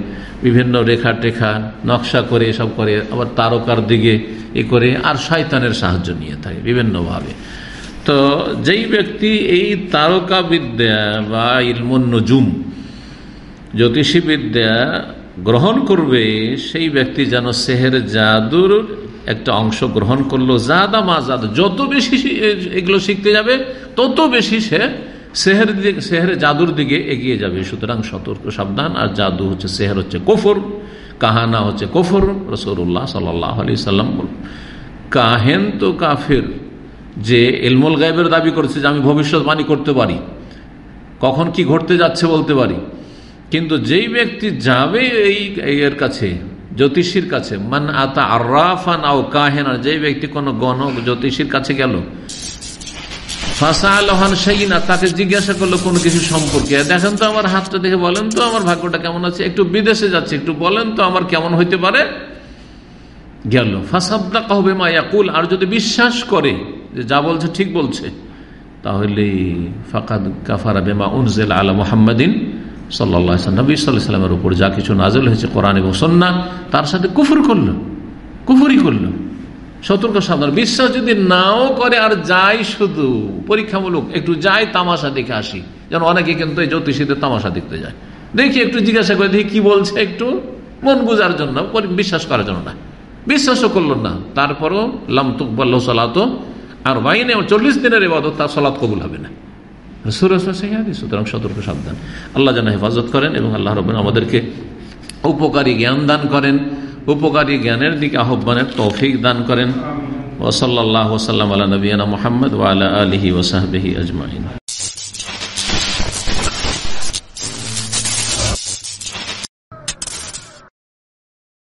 বিভিন্ন রেখা টেখা নকশা করে, এসব করে, আবার তারকার দিকে এ করে, আর শয়তানের সাহায্য নিয়ে থাকে বিভিন্নভাবে। তো যেই ব্যক্তি এই তারকা বিদ্যা বা ইলমন নজুম জ্যোতিষী বিদ্যা গ্রহণ করবে, সেই ব্যক্তি যেন সেহের জাদুর একটা অংশ গ্রহণ করল। জাদা মা জাদা যত বেশি এগুলো শিখতে যাবে তত বেশি সে সেহের দিকে, সেহের জাদুর দিকে এগিয়ে যাবে। সুতরাং সতর্ক, সাবধান। আর জাদু হচ্ছে, সেহের হচ্ছে কফর। কাহানা হচ্ছে কফর। রসুল্লাহ সাল্লাহ আলি সাল্লাম কাহেন তো কাফের যে এলমল গায়েবের দাবি করছে যে আমি ভবিষ্যৎবাণী করতে পারি। কখন কি ঘটতে যাচ্ছে বলতে পারি। কিন্তু যেই ব্যক্তি যাবে এই, এর কাছে, জ্যোতিষীর কাছে, মান আতা আর্রাফান আও কাহেন, আর যেই ব্যক্তি কোনো গণ জ্যোতিষীর কাছে গেল তাকে জিজ্ঞাসা করল, কোনো কিছু সম্পর্কে? দেখেন তো আমার হাতটা দেখে বলেন তো, আমার ভাগ্যটা কেমন আছে? একটু বিদেশে যাচ্ছে, একটু বলেন তো, আমার কেমন হইতে পারে? গেল ফাসাবদা কহবে মায়াকুল আর যদি বিশ্বাস করে যে যা বলছে ঠিক বলছে, তাহলে ফাকাদ কাফারা বেমা উনজেল আলা মোহাম্মদিন সাল্লাহ নবী সাল্লাহ সাল্লামের উপর যা কিছু নাজল হয়েছে কোরআন এবং সন্না তার সাথে কুফুর করল। কুফুরি করল। সতর্ক সাবধান বিশ্বাস যদি নাও করে আর যাই শুধু, পরীক্ষামূলক একটু যাই, তামাশা দেখে আসি। যেন অনেকে কিন্তু এই জ্যোতিষীদের তামাশা দেখতে যায়। দেখি একটু জিজ্ঞাসা করে দেখি কি বলছে একটু। মন বুঝার জন্য বিশ্বাস করার জন্য না। বিশ্বাসও করল না। তারপরও লামতুক বল্ল সলাত আর বাইনে চল্লিশ দিনের এবাদত তার সলাৎ কবুল হবে না। সুতরাং সতর্ক সাবধান আল্লাহ যেন হেফাজত করেন এবং আল্লাহ রবেন আমাদেরকে উপকারী জ্ঞান দান করেন। উপকারী জ্ঞানের দিকে আহ্বানের তৌফিক দান করেন। ওসল্লাহ ওসাল্লাম আল্লাহ নবীনা মোহাম্মদ ওয়ালা আলহি ওসাহবিহি আজমাইন।